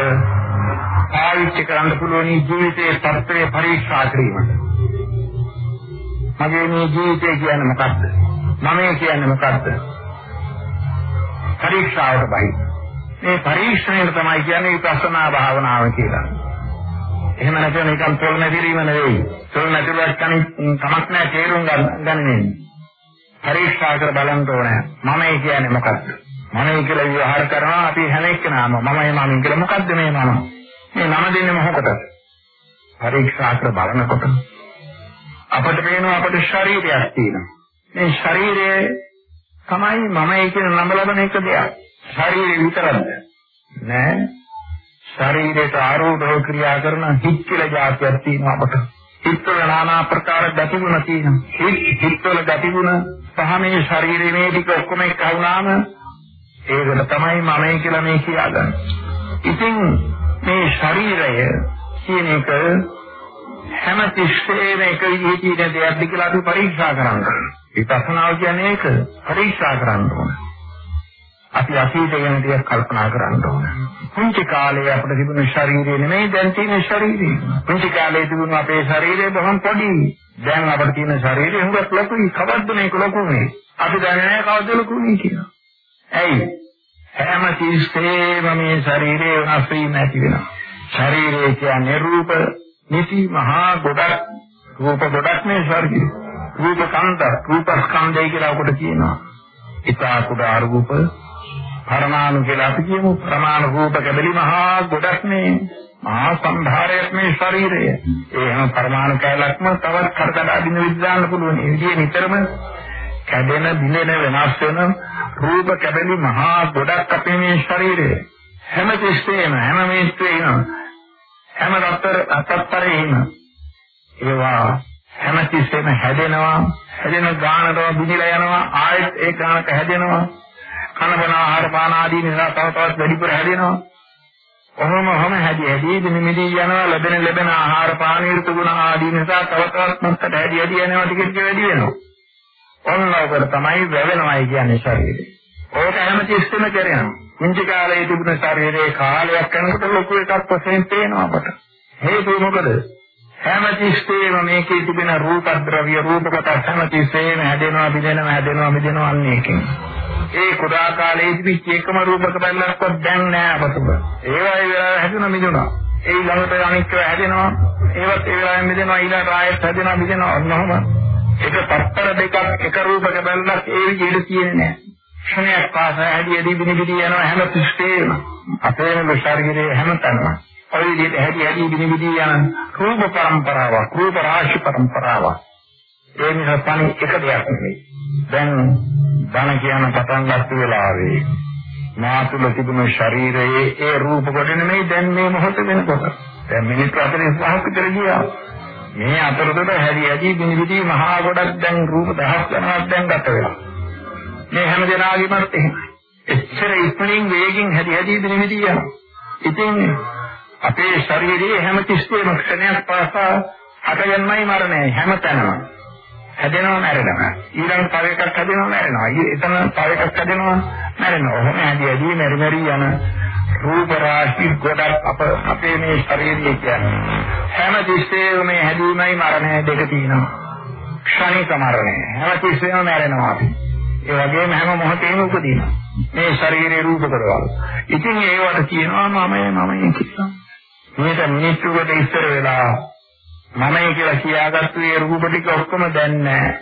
පාවිච්චි කරන්න පුළුවන් ජීවිතයේ තත්ත්වය පරීක්ෂා කිරීමට. මගේ මේ ජීවිතය කියන්නේ මොකක්ද? මම කියන්නේ මොකක්ද? පරීක්ෂාවට බයි. මේ පරීක්ෂණය තමයි කියන්නේ විපස්සනා භාවනාව කියලා. එහෙම නැත්නම් නිකන් තොල් නැතිවීම නෙවෙයි. තොල් නැතිවට කමක් නැහැ තේරුම් ගන්න ගන්නේ. පරීක්ෂා කර බලන්න ඕනේ. මමයි කියන්නේ මොකක්ද? මමයි කියලා විවහාර කරනවා අපි හැම එක්කනම මමයි මම කියලා මොකද්ද මේ මම? මේ නම දෙන්නේ මොකටද? පරීක්ෂා කර බලනකොට අපිට පේනවා අපිට ශරීරයක් තියෙනවා. මේ ශරීරයේ තමයි මමයි කියන නම ලබන එක දෙයක්. ශරීරය විතරද? නෑ. ශරීරයට ආරෝධව ක්‍රියා කරන හිත් කියලා જાතියක් තියෙනවා අපට. හිතවල নানা ආකාර ගතිගුණ තියෙනවා. හිතවල ගතිගුණ සහ මේ ශරීරයේ මේ ටික ඔක්කොම එක වුණාම ඒකට තමයි මමයි කියලා මේ කියාගන්නේ. ඉතින් මේ ශරීරය කියන එක හැම තිස්සෙම එක විදිහේ තියෙන දෙයක්ද කියලා අපි පරීක්ෂා කරනවා. විපස්සනාව කියන්නේ ඒක පරීක්ෂා කරන්න ඕනේ. අපි අතීතය ගැන ටිකක් කල්පනා කරන්න ඕන. පුංචි කාලේ අපිට තිබුණ ශරීරය නෙමෙයි දැන් තියෙන ශරීරය. පුංචි කාලේ තිබුණ අපේ ශරීරය බොහොම පොඩි. දැන් අපිට තියෙන ශරීරය හුඟක් ලොකුයි. කවද්ද මේක ලොකුනේ? අපි දන්නේ නැහැ කවද්ද ලොකුනේ කියලා. ඇයි? හැම තිස්සෙම මේ ශරීරය වෙනස් වීම ඇති වෙනවා. ශරීරය කියන්නේ රූප නිති මහා ගොඩක් රූප ගොඩක් මේ ශරීරය. රූප කන්ද රූප ස්කන්ධය කියලා ඔකට කියනවා. ඉතා කුඩා රූප පරමාණු කියලා අපි කියමු ප්‍රමාණ රූප කැබලි මහා ගොඩක් මේ මහා සම්භාරයක් මේ ශරීරය. ඒ හැම පරමාණු කැලක්ම තවත් කරකඩා දින විද්‍යාන්න පුළුවන්. ඒ විදිහේ නිතරම කැඩෙන බිඳෙන වෙනස් වෙන රූප කැබලි මහා ගොඩක් අපේ මේ ශරීරය. හැම තිස්සෙම හැම මේස්ත්‍රේම හැම රත්තර අතත්තරේම ඒවා හැම තිස්සෙම හැදෙනවා හැදෙන ගානටම බිඳිලා යනවා ආයෙත් ඒ ගානට හැදෙනවා කනබන ආහාර පාන ආදී නිසා තව තවත් වැඩිපුර හැදෙනවා. ඔහොම ඔහොම හැදි හැදි නිමිදී යනවා ලැබෙන ලැබෙන ආහාර පාන ඍතු ගුණ ආදී නිසා තව තවත් මත්තට හැදි හැදි යනවා ටික ටික වැඩි වෙනවා. ඔන්න ඔකට තමයි වැවෙනවයි කියන්නේ ශරීරය. ඕක හැම තිස්සෙම කරනවා. කුංචි කාලයේ තිබුණ ශරීරයේ කාලයක් යනකොට ලොකු එකක් වශයෙන් පේනවා අපට. හේතුව මොකද? හැම තිස්සෙම මේකේ තිබෙන රූප ද්‍රව්‍ය රූප කොටස් හැම තිස්සෙම හැදෙනවා බිඳෙනවා හැදෙනවා බිඳෙනවා අන්න ඒකෙන්. ඒ කුඩා කාලයේදී පිච්ච එකම රූපක බැලනක්වත් දැන් නෑ අපතුල. ඒවා ඒ වෙලාව හැදෙන මිදුණා. ඒ ළඟට අනික්ව හැදෙනවා. ඒවත් ඒ වෙලාවෙන් මිදෙනවා ඊළඟ ආයෙත් හැදෙනවා මිදෙනවා ඔන්නෝම. ඒක පත්තර දෙකක් එක රූපක බැලනක් ඒ විදිහට තියෙන්නේ නෑ. ක්ෂණයක් පාසා හැදීදී බිනිබිදී යනවා හැම පුෂ්ඨේම. අපේම ශරීරයේ හැමතැනම. ඔය විදිහට හැදී හැදී බිනිබිදී යන රූප පරම්පරාව, රූප රාශි පරම්පරාව. ඒ නිසා තමයි එක දෙයක් නෙවෙයි. දැන් බණ කියන පටන් ගත්ත වෙලාවේ මා තුල තිබුණු ශරීරයේ ඒ රූප කොට නෙමෙයි දැන් මේ මොහොත වෙනකොට. දැන් මිනිත්තු 45ක් විතර ගියා. මේ අතරතුර හැදි හැදි බිනිවිදි මහා ගොඩක් දැන් රූප දහස් ගණනක් දැන් ගත වෙලා. මේ හැම දෙනාගේමත් එහෙම. එච්චර ඉක්මනින් වේගින් හැදි හැදි බිනිවිදි යනවා. ඉතින් අපේ ශරීරයේ හැම තිස්සෙම ක්ෂණයක් පාසා හටගන්නයි මරණය හැමතැනම. හැදෙනවා මැරෙනවා. ඊළඟ තව එකක් හැදෙනවා මැරෙනවා. එතන තව එකක් හැදෙනවා මැරෙනවා. ඔහොම හැදි හැදි මෙරි මෙරි යන රූප රාශි ගොඩක් අප අපේ මේ ශරීරයේ කියන්නේ. හැම තිස්සෙම මේ හැදීමයි මරණය දෙක තියෙනවා. ක්ෂණික මරණය. හැම තිස්සෙම මැරෙනවා අපි. ඒ වගේම හැම මොහොතේම උපදිනවා. මේ ශරීරයේ රූප කරවල. ඉතින් ඒවට කියනවා මමයි මමයි කියලා. මේක මිනිස්සුන්ට ඉස්සර වෙලා මමයි කියලා කියාගත්තු ඒ රූප ටික ඔක්කොම දැන් නැහැ.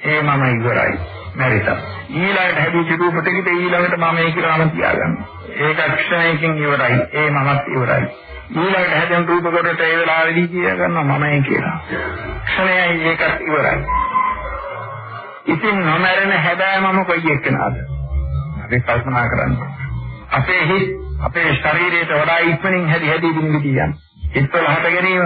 ඒ මම ඉවරයි. මැරිලා. ඊළඟට හැදිච්ච රූප ටිකට ඊළඟට මමයි කියලා නම තියාගන්න. ඒක ක්ෂණයකින් ඉවරයි. ඒ මමත් ඉවරයි. ඊළඟට හැදෙන රූප කොටට ඒ වෙලාවේදී කියාගන්නවා මමයි කියලා. ක්ෂණයයි ඒකත් ඉවරයි. ඉතින් නොමරන හැබැයි මම කොයි එක්කනද? අපි කල්පනා කරන්න. අපේ හිත් අපේ ශරීරයට වඩා ඉක්මනින් හැදි හැදි දිනු දියන්. හිතවල හට ගැනීම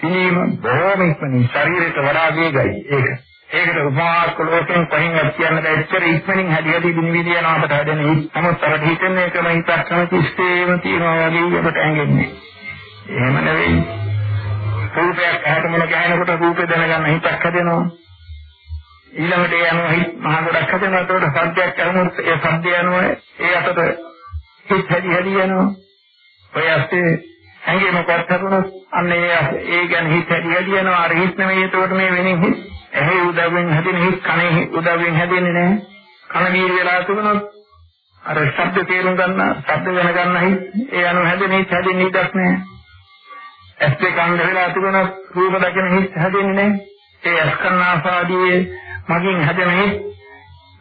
පිනීම බොහොම ඉක්මනින් ශරීරයට වඩා වේගයි ඒක. ඒකට උපාස්ක ලෝකෙන් කොහෙන්වත් කියන්න බෑ එච්චර ඉක්මනින් හැදි හැදි දිනවිදී යන අපට හැදෙන හිත. නමුත් අර හිතන්නේ එකම හිතක් තමයි ඉස්තේම තියනවා වගේ අපට ඇඟෙන්නේ. එහෙම නෙවෙයි. රූපයක් ඇහැට මොන ගහනකොට රූපේ දැනගන්න හිතක් හැදෙනවා. ඊළඟට ඒ අනුව හිත මහ ගොඩක් හදනවා ඒකට සද්දයක් අහමුත් ඒ සද්දය අනුව ඒ අතට හිත හැදි හැදි යනවා ඔය ඇස්සේ හැංගීම කරතරුණොත් අන්න ඒ ඒ ගැන හිත හැදි හැදි යනවා අර හිත නෙමෙයි ඒකට මේ වෙනින් හිත ඇහි උදව්වෙන් හැදෙන හිත කනේ උදව්වෙන් හැදෙන්නේ නැහැ. කන වීර්ය වෙලා තිබුණොත් අර ශබ්ද තේරුම් ගන්න ශබ්ද වෙන ගන්න හිත ඒ අනුව හැදෙන හිත හැදෙන්නේ ඉඩක් නැහැ. ඇස් දෙක අන්ධ වෙලා තිබුණොත් රූප දකින හිත හැදෙන්නේ නැහැ. ඒ අස්කන්නාසාදී මගින් හැදෙන හිත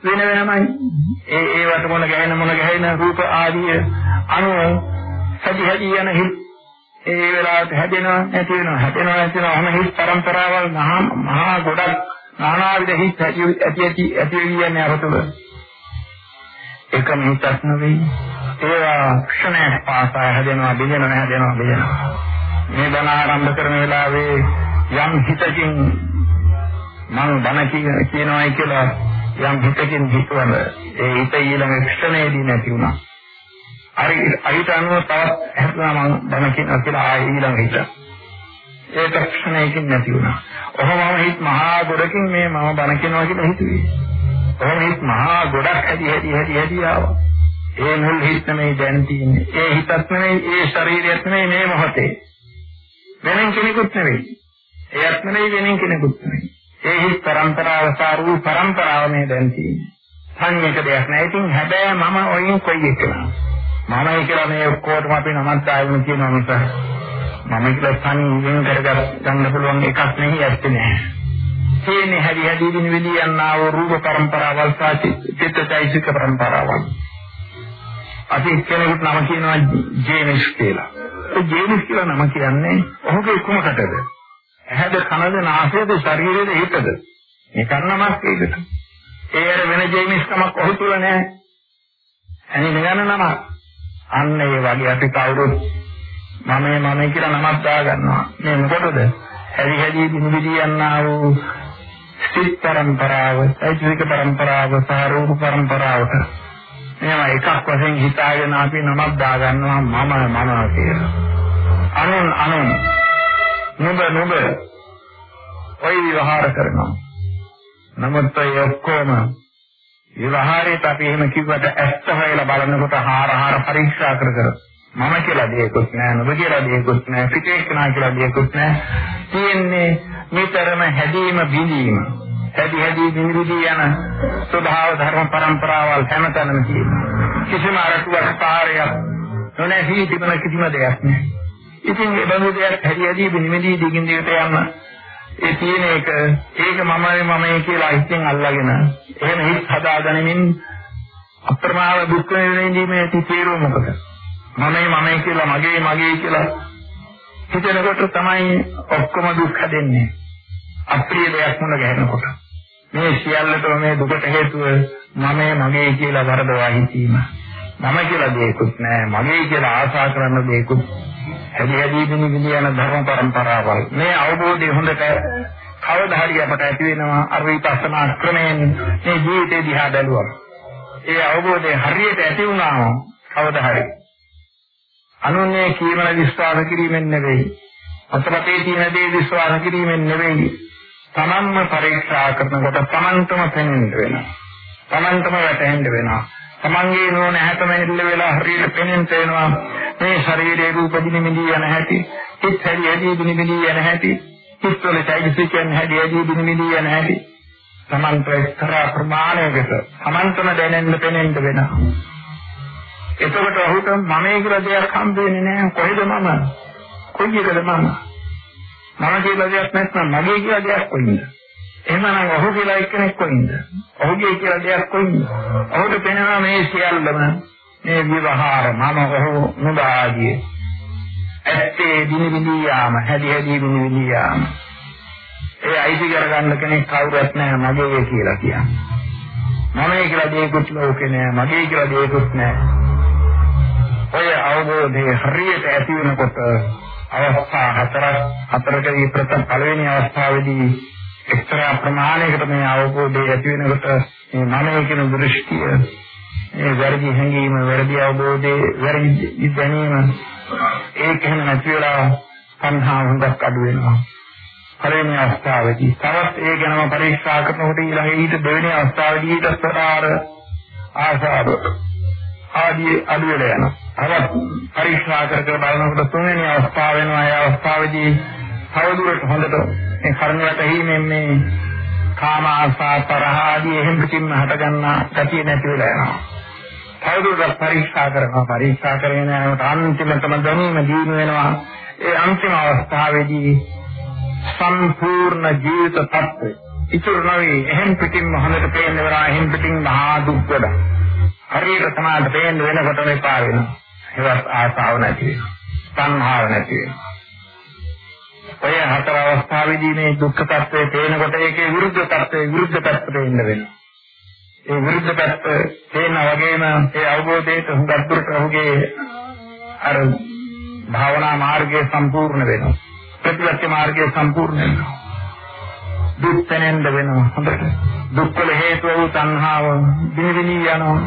වෙන වෙනමයි. ඒ ඒවට මොන ගැහෙන මොන ගැහෙන රූප ආදී අනුව හැදි හැදි යන හිත් ඒ වෙලාවට හැදෙනවා නැති වෙනවා හැදෙනවා නැති වෙනවා හැම හිත් පරම්පරාවල් මහා ගොඩක් නානාවිද හිත් ඇති ඇති ඇති ඇති කියන්නේ අරතුල එකම හිතක් නෙවෙයි. ඒවා ක්ෂණයක් පාසා හැදෙනවා බිඳෙනවා හැදෙනවා බිඳෙනවා. මේ බණ ආරම්භ කරන වෙලාවේ යම් හිතකින් මම බණ කියනවායි කියලා යම් හිතකින් හිතවල ඒ හිත ඊළඟ ක්ෂණයේදී නැති වුණා. හරි අයිට අනුව තවත් හැදුනා මම බණ කියනවා කියලා ආයෙ ඊළඟ හිත. ඒක ක්ෂණයකින් නැති වුණා. ඔහොමම හිත මහා ගොඩකින් මේ මම බණ කියනවා කියලා හිතුවේ. ඔහොම හිත මහා ගොඩක් හැදි හැදි හැදි හැදි ආවා. ඒ මුල් හිත නෙමෙයි දැන් තියෙන්නේ. ඒ හිතත් නෙමෙයි ඒ ශරීරයත් නෙමෙයි මේ මොහොතේ. වෙනින් කෙනෙකුත් නෙමෙයි. එයත් නෙමෙයි වෙනින් කෙනෙකුත් නෙමෙයි. ඒ හිත පරම්පරාව සාරූ පරම්පරාව මේ දැන් තියෙන්නේ. සංයක දෙයක් නෑ. ඉතින් හැබැයි මම ඔයින් කොයි එකනවා. මමයි කියලා මේ ඔක්කොටම අපි නමත් ආයම කියනවා මිස මම කියලා තනියෙන් කරගත් ගන්න පුළුවන් එකක් නෙවෙයි ඇත්තේ නෑ. තේනේ හැදි හැදි දින විදි යනා වූ රූප પરම්පරාවල් සාති චිත්තයිසික પરම්පරාවල්. අපි එක්කෙනෙකුට නම කියනවා ජේනිස් කියලා. ඒ ජේනිස් කියලා නම කියන්නේ ඔහුගේ කුමකටද? ඇහැද කනද නාසයද ශරීරයද ඒකද? මේ කන්නමස් ඒකට. ඒ වෙන ජේනිස් නමක් ඔහු තුල නෑ. අනිත් ගන්න නමක්. අන්න ඒ වගේ අපි කවුරුත් මම මම කියලා නමක් දා ගන්නවා. මේ මොකටද? හැදි හැදි දිනවිදි යන්නා වූ සිත් පරම්පරාව, චෛතසික පරම්පරාව, සාරූප පරම්පරාවට. මේවා එකක් වශයෙන් හිතාගෙන අපි නමක් දා ගන්නවා මම මම කියලා. අනුන් අනුන් නුඹ නුඹ ඔය විවහාර කරනවා. නමුත් ඔය ඔක්කොම විවහාරයට අපි එහෙම කිව්වට ඇත්ත හොයලා බලනකොට හාර හාර පරීක්ෂා කර කර මම කියලා දෙයක්වත් නැහැ නුඹ කියලා දෙයක්වත් නැහැ පිටේකනා කියලා දෙයක්වත් නැහැ තියෙන්නේ නිතරම හැදීම බිඳීම. හැදි හැදි බිඳිදී යන ස්වභාව ධර්ම પરම්පරාවල් හැමතැනම තියෙනවා. කිසිම අරටුවක් පාරයක් නොනැහි තිබෙන කිසිම දෙයක් නැහැ ඉතින් මේ බඳු දෙයක් හැදි හැදි බිඳිදී දිගින් දිගට යන ඒ තියෙන එක. ඒක මමයි මමයි කියලා හිතෙන් අල්ලාගෙන එහෙම හිත හදාගනිමින් අප්‍රමාව දුක් විඳීමේ තීරෝ මොකද? මමයි මමයි කියලා මගේ මගේ කියලා හිතනකොට තමයි ඔක්කොම දුක් හැදෙන්නේ. අප්‍රිය දෙයක් මුණ ගැහෙනකොට. මේ සියල්ලටම මේ දුකට හේතුව මමයි මගේ කියලා වරදවා හිතීම. මම කියලා දෙයක්වත් නැහැ මගේ කියලා ආශා කරන දෙයක්වත් හැදි හැදි දින දින යන ධර්ම પરම්පරාවල් මේ අවබෝධය හොඳට කවදා හරි අපට ඇති වෙනවා. අර විපස්සනා ක්‍රමයෙන් මේ ජීවිතේ දිහා බැලුවම. ඒ අවබෝධය හරියට ඇති වුණාම කවදා හරි. අනුන්නේ කීමන විශ්වාස කිරීමෙන් නෙවෙයි. අතපතේ තියෙන දේ විශ්වාස කිරීමෙන් නෙවෙයි. තමන්ම පරීක්ෂා කරනකොට තමන්ටම පෙනෙන්න වෙනවා. තමන්ටම වැටහෙන්න වෙනවා. තමන්ගේ නෝන හැතම ඉල්ල වෙලා හරියට පෙනෙන්න වෙනවා මේ ශරීරයේ රූප දිනිමිදී යන හැටි හිත හැදි හැදි දිනිමිදී යන හැටි හිත වල චෛතසිකයන් හැදි හැදි දිනිමිදී යන හැටි. තමන්ට එක්තරා ප්‍රමාණයකට තමන්ටම දැනෙන්න පෙනෙන්න වෙනවා. එතකොට ඔහුට මමයි කියලා දෙයක් හම්බ වෙන්නේ නැහැ. කොහෙද මම? කොයි එකද මම? මම කියලා දෙයක් නැත්නම් මගේ කියලා දෙයක් කොයින්ද එහෙමනම් ඔහු කියලා එක්කෙනෙක් කොයින්ද ඔහුගේ කියලා දෙයක් කොයින්ද ඔහුට පෙනෙනවා මේ සියල්ලම මේ විවහාර මම ඔහු නුඹාදී ඇත්තේ දින දිනී යාම හැදි හැදි දින දිනී යාම. ඒ අයිති කරගන්න කෙනෙක් කවුරුත් නැහැ මගේ කියලා කියන්නේ. මමයි කියලා දෙයක්වත් ලෝකේ නැහැ මගේ කියලා දෙයක්වත් නැහැ ඔය අවබෝධයේ හරියට ඇති වෙනකොට අවස්ථා හතරක් හතරකදී ප්‍රථම පළවෙනි අවස්ථාවේදී එක්තරා ප්‍රමාණයකට මේ අවබෝධය ඇති වෙනකොට මේ මනෝ කියන දෘෂ්ටිය ඒ වැරදි හැඟීම වැරදි අවබෝධයේ වැරදි දැනීම ඒක එහෙම නැති වෙලා සංහා හුඟක් අඩු වෙනවා පළවෙනි අවස්ථාවේදී තවත් ඒ ගැනම පරීක්ෂා කරනකොට ඊළඟ ඊට දෙවෙනි අවස්ථාවේදී ඊට සතර ආසාව ආදී අඩු වෙලා යනවා. තවත් පරීක්ෂා කර කර බලනකොට තුන්වෙනි අවස්ථාව වෙනවා. ඒ අවස්ථාවේදී තවදුරට හොඳට මේ කර්ම වැටීමෙන් මේ කාම ආසා තරහ ආදී එහෙම පිටින්ම හටගන්නා ගතිය නැති වෙලා යනවා. තවදුරටත් පරීක්ෂා කරනවා. පරීක්ෂා කරගෙන යනකොට අන්තිමටම දැනීම දීන වෙනවා. ඒ අන්තිම අවස්ථාවේදී සම්පූර්ණ ජීවිත තත්ත්වය ඉතුරු නොවේ එහෙන් පිටින්ම හොඳට පේන්න වෙනවා එහෙන් පිටින් මහා දුක් වල හරියට තමයි පේන්න වෙනකොට මේ පා වෙනවා ඒවත් ආසාව නැති වෙනවා සංහාව නැති වෙනවා ඔය හතර අවස්ථාවේදී මේ දුක්ඛ tattve පේනකොට ඒකේ විරුද්ධ tattve විරුද්ධ tattve ඉන්න වෙනවා ඒ විරුද්ධ පැත්ත තේන වගේම ඒ අවබෝධයට හුඟක් දුරට ඔහුගේ අර භාවනා මාර්ගය සම්පූර්ණ වෙනවා ප්‍රතිපත්ති මාර්ගය සම්පූර්ණ වෙනවා. දුක් තැනෙන්ද වෙනවා හොඳට. දුක් වල හේතුව වූ තණ්හාව දිනදිනි යනවා.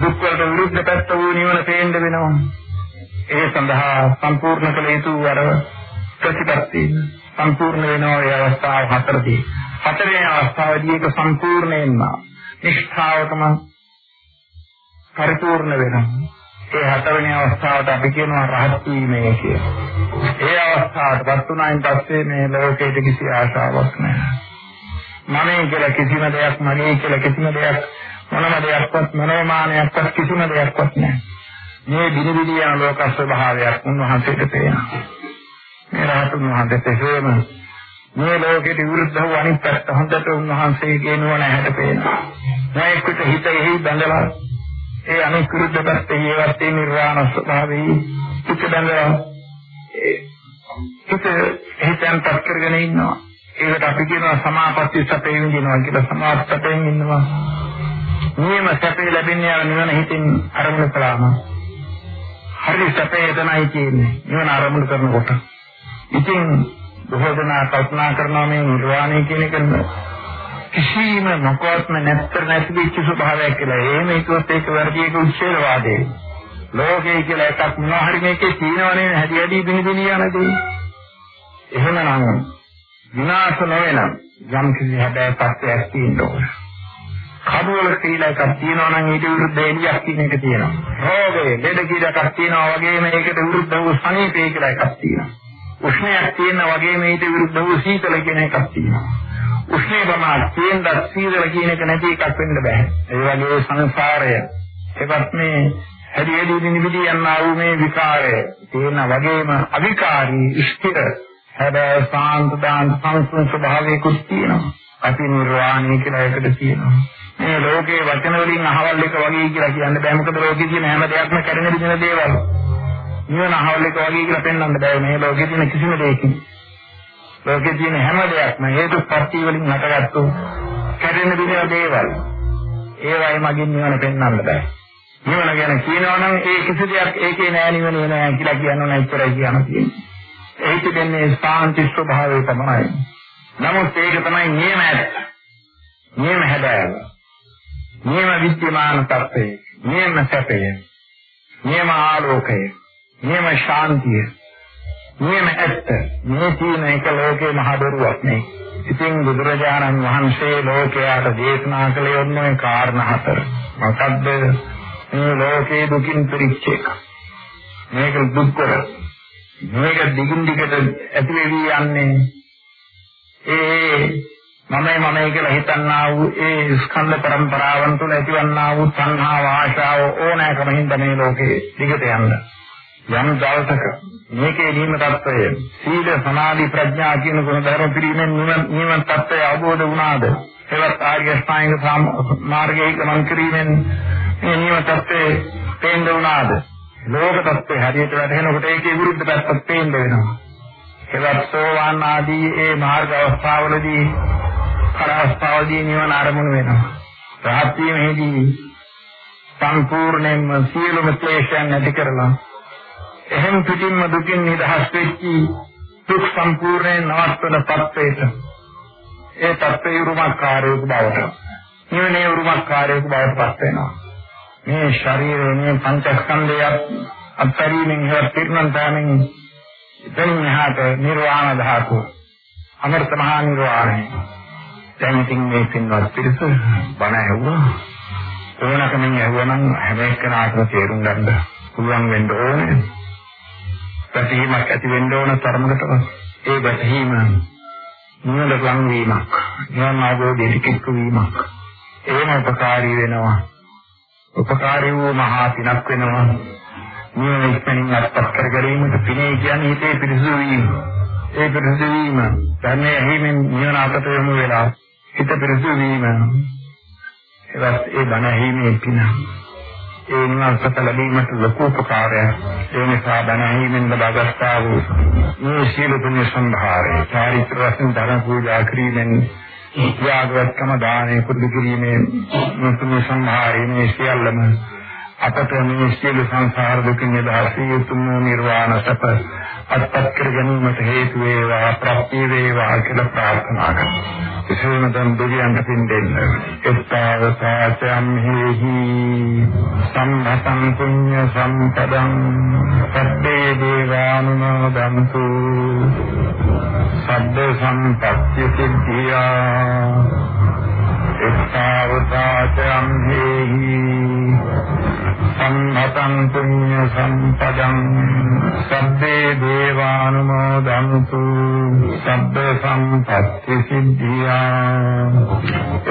දුක් වලට විරුද්ධ පැත්ත වූ නිවන තේන්න වෙනවා. ඒ සඳහා සම්පූර්ණ කළ යුතු අර ප්‍රතිපත්ති සම්පූර්ණ වෙනවා ඒ අවස්ථාව හතරදී. හතරේ අවස්ථාවේදී ඒක සම්පූර්ණයෙන්ම නිෂ්ඨාවකම පරිපූර්ණ වෙනවා. ඒ හතරවෙනි අවස්ථාවට අපි කියනවා රහත් වීමේ කියලා. ඒ අවස්ථාවටපත් වුණායින් පස්සේ මේ ලෝකයට කිසි ආශාවක් නැහැ. මමයි කියලා කිසිම දෙයක් මගේ කියලා කිසිම දෙයක් මොනම දෙයක්වත් මනෝමානයක්වත් කිසිම දෙයක්වත් නැහැ. මේ විනිවිද යන ලෝක ස්වභාවයක් උන්වහන්සේට පේනවා. මේ රහතුන් වහන්සේට හේම මේ ලෝකෙට විරුද්ධ වූ අනිත් පැත්ත හොඳට උන්වහන්සේගේ නුවණ ඇහැට පේනවා. නැයිකට හිතෙහි බඳලා ඒ අනුකෘත පැත්තේ ඒවත් ඒ නිර්වාණ ස්වභාවයේ පිට බඳලා හිත හිතෙන් පත් කරගෙන ඉන්නවා. ඒකට අපි කියනවා සමාපatti සැපේ විඳිනවා කියලා සමාපත්තයෙන් ඉන්නවා. නියම සැපේ ලැබෙන්නේ අර නිවන හිතින් අරමුණු කළාම. හරි සැපේ එතනයි කියන්නේ. නිවන අරමුණු කරනකොට. ඉතින් බොහෝ දෙනා කල්පනා කරනවා මේ නිර්වාණය කියන එක කිසිම මොකවත්ම නැත්තර නැති වෙච්ච ස්වභාවයක් කියලා. එහෙම හිතුවොත් ඒක වැඩි එක උච්ඡේදවාදේ. ලෝකේ කියලා එකක් මොනවා හරි මේකේ තියෙනවනේ හැදි හැදි දින දින යනදී. එහෙමනම් විනාශ නොවන යම් කිසි හැබැයි පස්සයක් තියෙන්න ඕන. කඩුවල කියලා එකක් තියෙනවා නම් ඊට විරුද්ධ එළියක් තියෙන එක තියෙනවා. රෝගේ ලෙඩ කියලා එකක් තියෙනවා වගේම ඒකට විරුද්ධ වූ සනීපේ කියලා එකක් තියෙනවා. උෂ්ණයක් තියෙනවා වගේම ඊට විරුද්ධ වූ සීතල කියන එකක් තියෙනවා. උෂ්ණේ ප්‍රමාණ තියෙනද සීතල කියන එක නැති එකක් වෙන්න බෑ. ඒ වගේ සංසාරය ඒවත් මේ හැදි හැදි නිවිදි යනා වූ මේ විකාරය තියෙන වගේම අවිකාරී ස්ථිර හැබැයි සාන්ත දාන සංසුන් ස්වභාවයකුත් තියෙනවා. අපි නිර්වාණය කියලා එකට තියෙනවා. මේ ලෝකේ වචන වලින් අහවල් එක වගේ කියලා කියන්න බෑ මොකද ලෝකේ තියෙන හැම දෙයක්ම කැඩෙන දින දේවල්. නිවන අහවල් එක වගේ කියලා පෙන්වන්න බෑ මේ ලෝකේ තියෙන කිසිම දෙයකින්. ලෝකේ තියෙන හැම දෙයක්ම හේතු ප්‍රත්‍ය වලින් හටගත්තු කැඩෙන දින දේවල්. ඒවයි මගින් නිවන පෙන්වන්න බෑ. නිවන ගැන කියනවා නම් ඒ කිසි දෙයක් ඒකේ නෑ නිවනේ නෑ කියලා කියනවා නම් ඉතරයි කියන්න තියෙන්නේ. ඒක දෙන්නේ සාන්ති ස්වභාවය තමයි. නමුත් ඒක තමයි නියම ඇත්ත. නියම හැබෑව. නියම විද්‍යමාන තත්ත්වය. නියම සැපය. නියම ආලෝකය. නියම ශාන්තිය. නියම ඇත්ත. මේ තියෙන එක ලෝකේ මහ දරුවක් නේ. ඉතින් බුදුරජාණන් වහන්සේ ලෝකයාට දේශනා කළේ ඔන්නේ කාරණා හතර. මොකද්ද? මේ ලෝකේ දුකින් පිරිච්ච එක. මේක දුක් කර. මේක දිගින් දිගට ඇති වෙවි යන්නේ. ඒ මමයි මමයි කියලා හිතන්නා වූ ඒ ස්කන්ධ પરම්පරාවන් තුළ ඇතිවන්නා වූ සංහාව ආශාව ඕනෑකම හින්දා මේ ලෝකේ දිගට යන්න. යම් දවසක මේකේ නියම තත්වය සීල සමාධි ප්‍රඥා කියන ගුණ ධර්ම පිළිමෙන් නියම තත්වය අවබෝධ වුණාද? ඒවත් ආර්ය ශ්‍රාණික මාර්ගයේ ගමන් කිරීමෙන් මේ නියම தත්ත්වේ පේන්න උනාද? ලෝක தත්ත්වේ හරියට වැටහෙනකොට ඒකේ විරුද්ධ පැත්තක් පේන්න වෙනවා. ඒවත් සෝවාන් ආදී ඒ මාර්ග අවස්ථාවලදී කරස්තාවදී නිවන ආරමුණු වෙනවා. රහත් වීමේදී සම්පූර්ණයෙන්ම සියලුම ක්ලේශයන් නැති කරලා එහෙම පිටින්ම දුකින් නිදහස් වෙච්චි දුක් සම්පූර්ණයෙන් නවත්වන තත්ත්වයට ඒ තත්ත්වයේ උරුමකාරයෙකු බවට නිවනේ උරුමකාරයෙකු බවට පත් වෙනවා. මේ ශරීරයේ මේ පංචස්කන්ධය අත්තරීමෙන් හේත් පිරුණන් තාමින් ඉතින් එහාට නිර්වාණ ධාතු අමෘත මහා නිර්වාණය. දැන් ඉතින් මේ පින්වත් පිරිස බණ ඇහුවා. ඕනකමින් ඇහුවනම් හැම එක්කෙනාටම තේරුම් ගන්න පුළුවන් වෙන්න ඕනේ. පැතීමක් ඇති වෙන්න ඕන තරමකට ඒ පැතීම නිවන ලං වීමක්. නිවන අවබෝධයට කික්ක වීමක්. ඒම උපකාරී වෙනවා. උපකාරී වූ මහා පිනක් වෙනවා. නිවන ඉක්මනින් අත්පත් කර ගැනීමට පිනේ කියන්නේ හිතේ පිරිසුදු වීම. ඒ පිරිසුදු වීම ධර්මයේ ඇහිමින් නිවන අතට යොමු වෙලා හිත පිරිසුදු වීම. ඒවත් ඒ බණ ඇහිමේ පින. ඒ නිවන් සත ලැබීමට ලොකු උපකාරයක්. ඒ නිසා බණ ඇහිමින් ලබාගත්තා වූ මේ සීල පුණ්‍ය සම්භාරය චාරිත්‍ර වශයෙන් ධර්ම පූජා කිරීමෙන් ත්‍යාගවත්කම දානේ පුරුදු කිරීමේ මුතුන් සම්භාරයේ සියල්ලම අපට මේ සියලු සංසාර දුකින් නිදහස් යුතුම නිර්වාණ සප අත්පත් කර ගැනීමට හේතු වේවා ප්‍රාප්තිය වේවා කියලා ප්‍රාර්ථනා කරනවා. එසේම තම දෙවියන්ට පින් දෙන්න. එත්තාව සාචම් හේහි සම්භතං පුඤ්ඤ සම්පදං සබ්බේ දේවානුමෝදන්තු සබ්බ සම්පත්ති සිද්ධියා එත්තාවතාචම් හේහි සම්මතං පුඤ්ඤ සම්පදං සබ්බේ දේවානුමෝදන්තු සබ්බ සම්පත්ති සිද්ධියා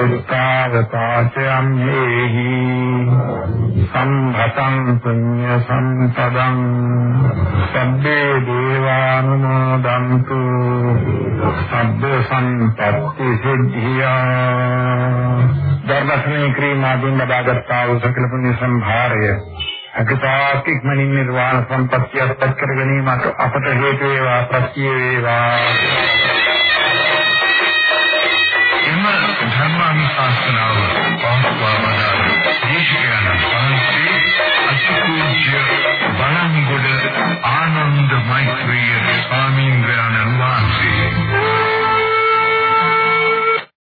එත්තාවතාචම් හේහි සම්මතං පුඤ්ඤ සම්පදං සබ්බේ දේවානුමෝදන්තු සබ්බ සම්පත්ති සිද්ධියා ධර්මස්නේ ක්‍රීමාදීන් ලබාගත්තා වූ සකල පුණ්‍ය සම්භාරය අකතාතික් මනින් නිර්වාණ සම්පත්තිය අත්පත් කර ගැනීමට අපට හේතු වේවා ප්‍රත්‍ය වේවා. එම ධර්මානුශාසනාව පවත්වාමනා දේශකයන් වහන්සේ අතිපූජ්‍ය බලන්ගොඩ ආනන්ද මෛත්‍රී ස්වාමීන් වහන්සේ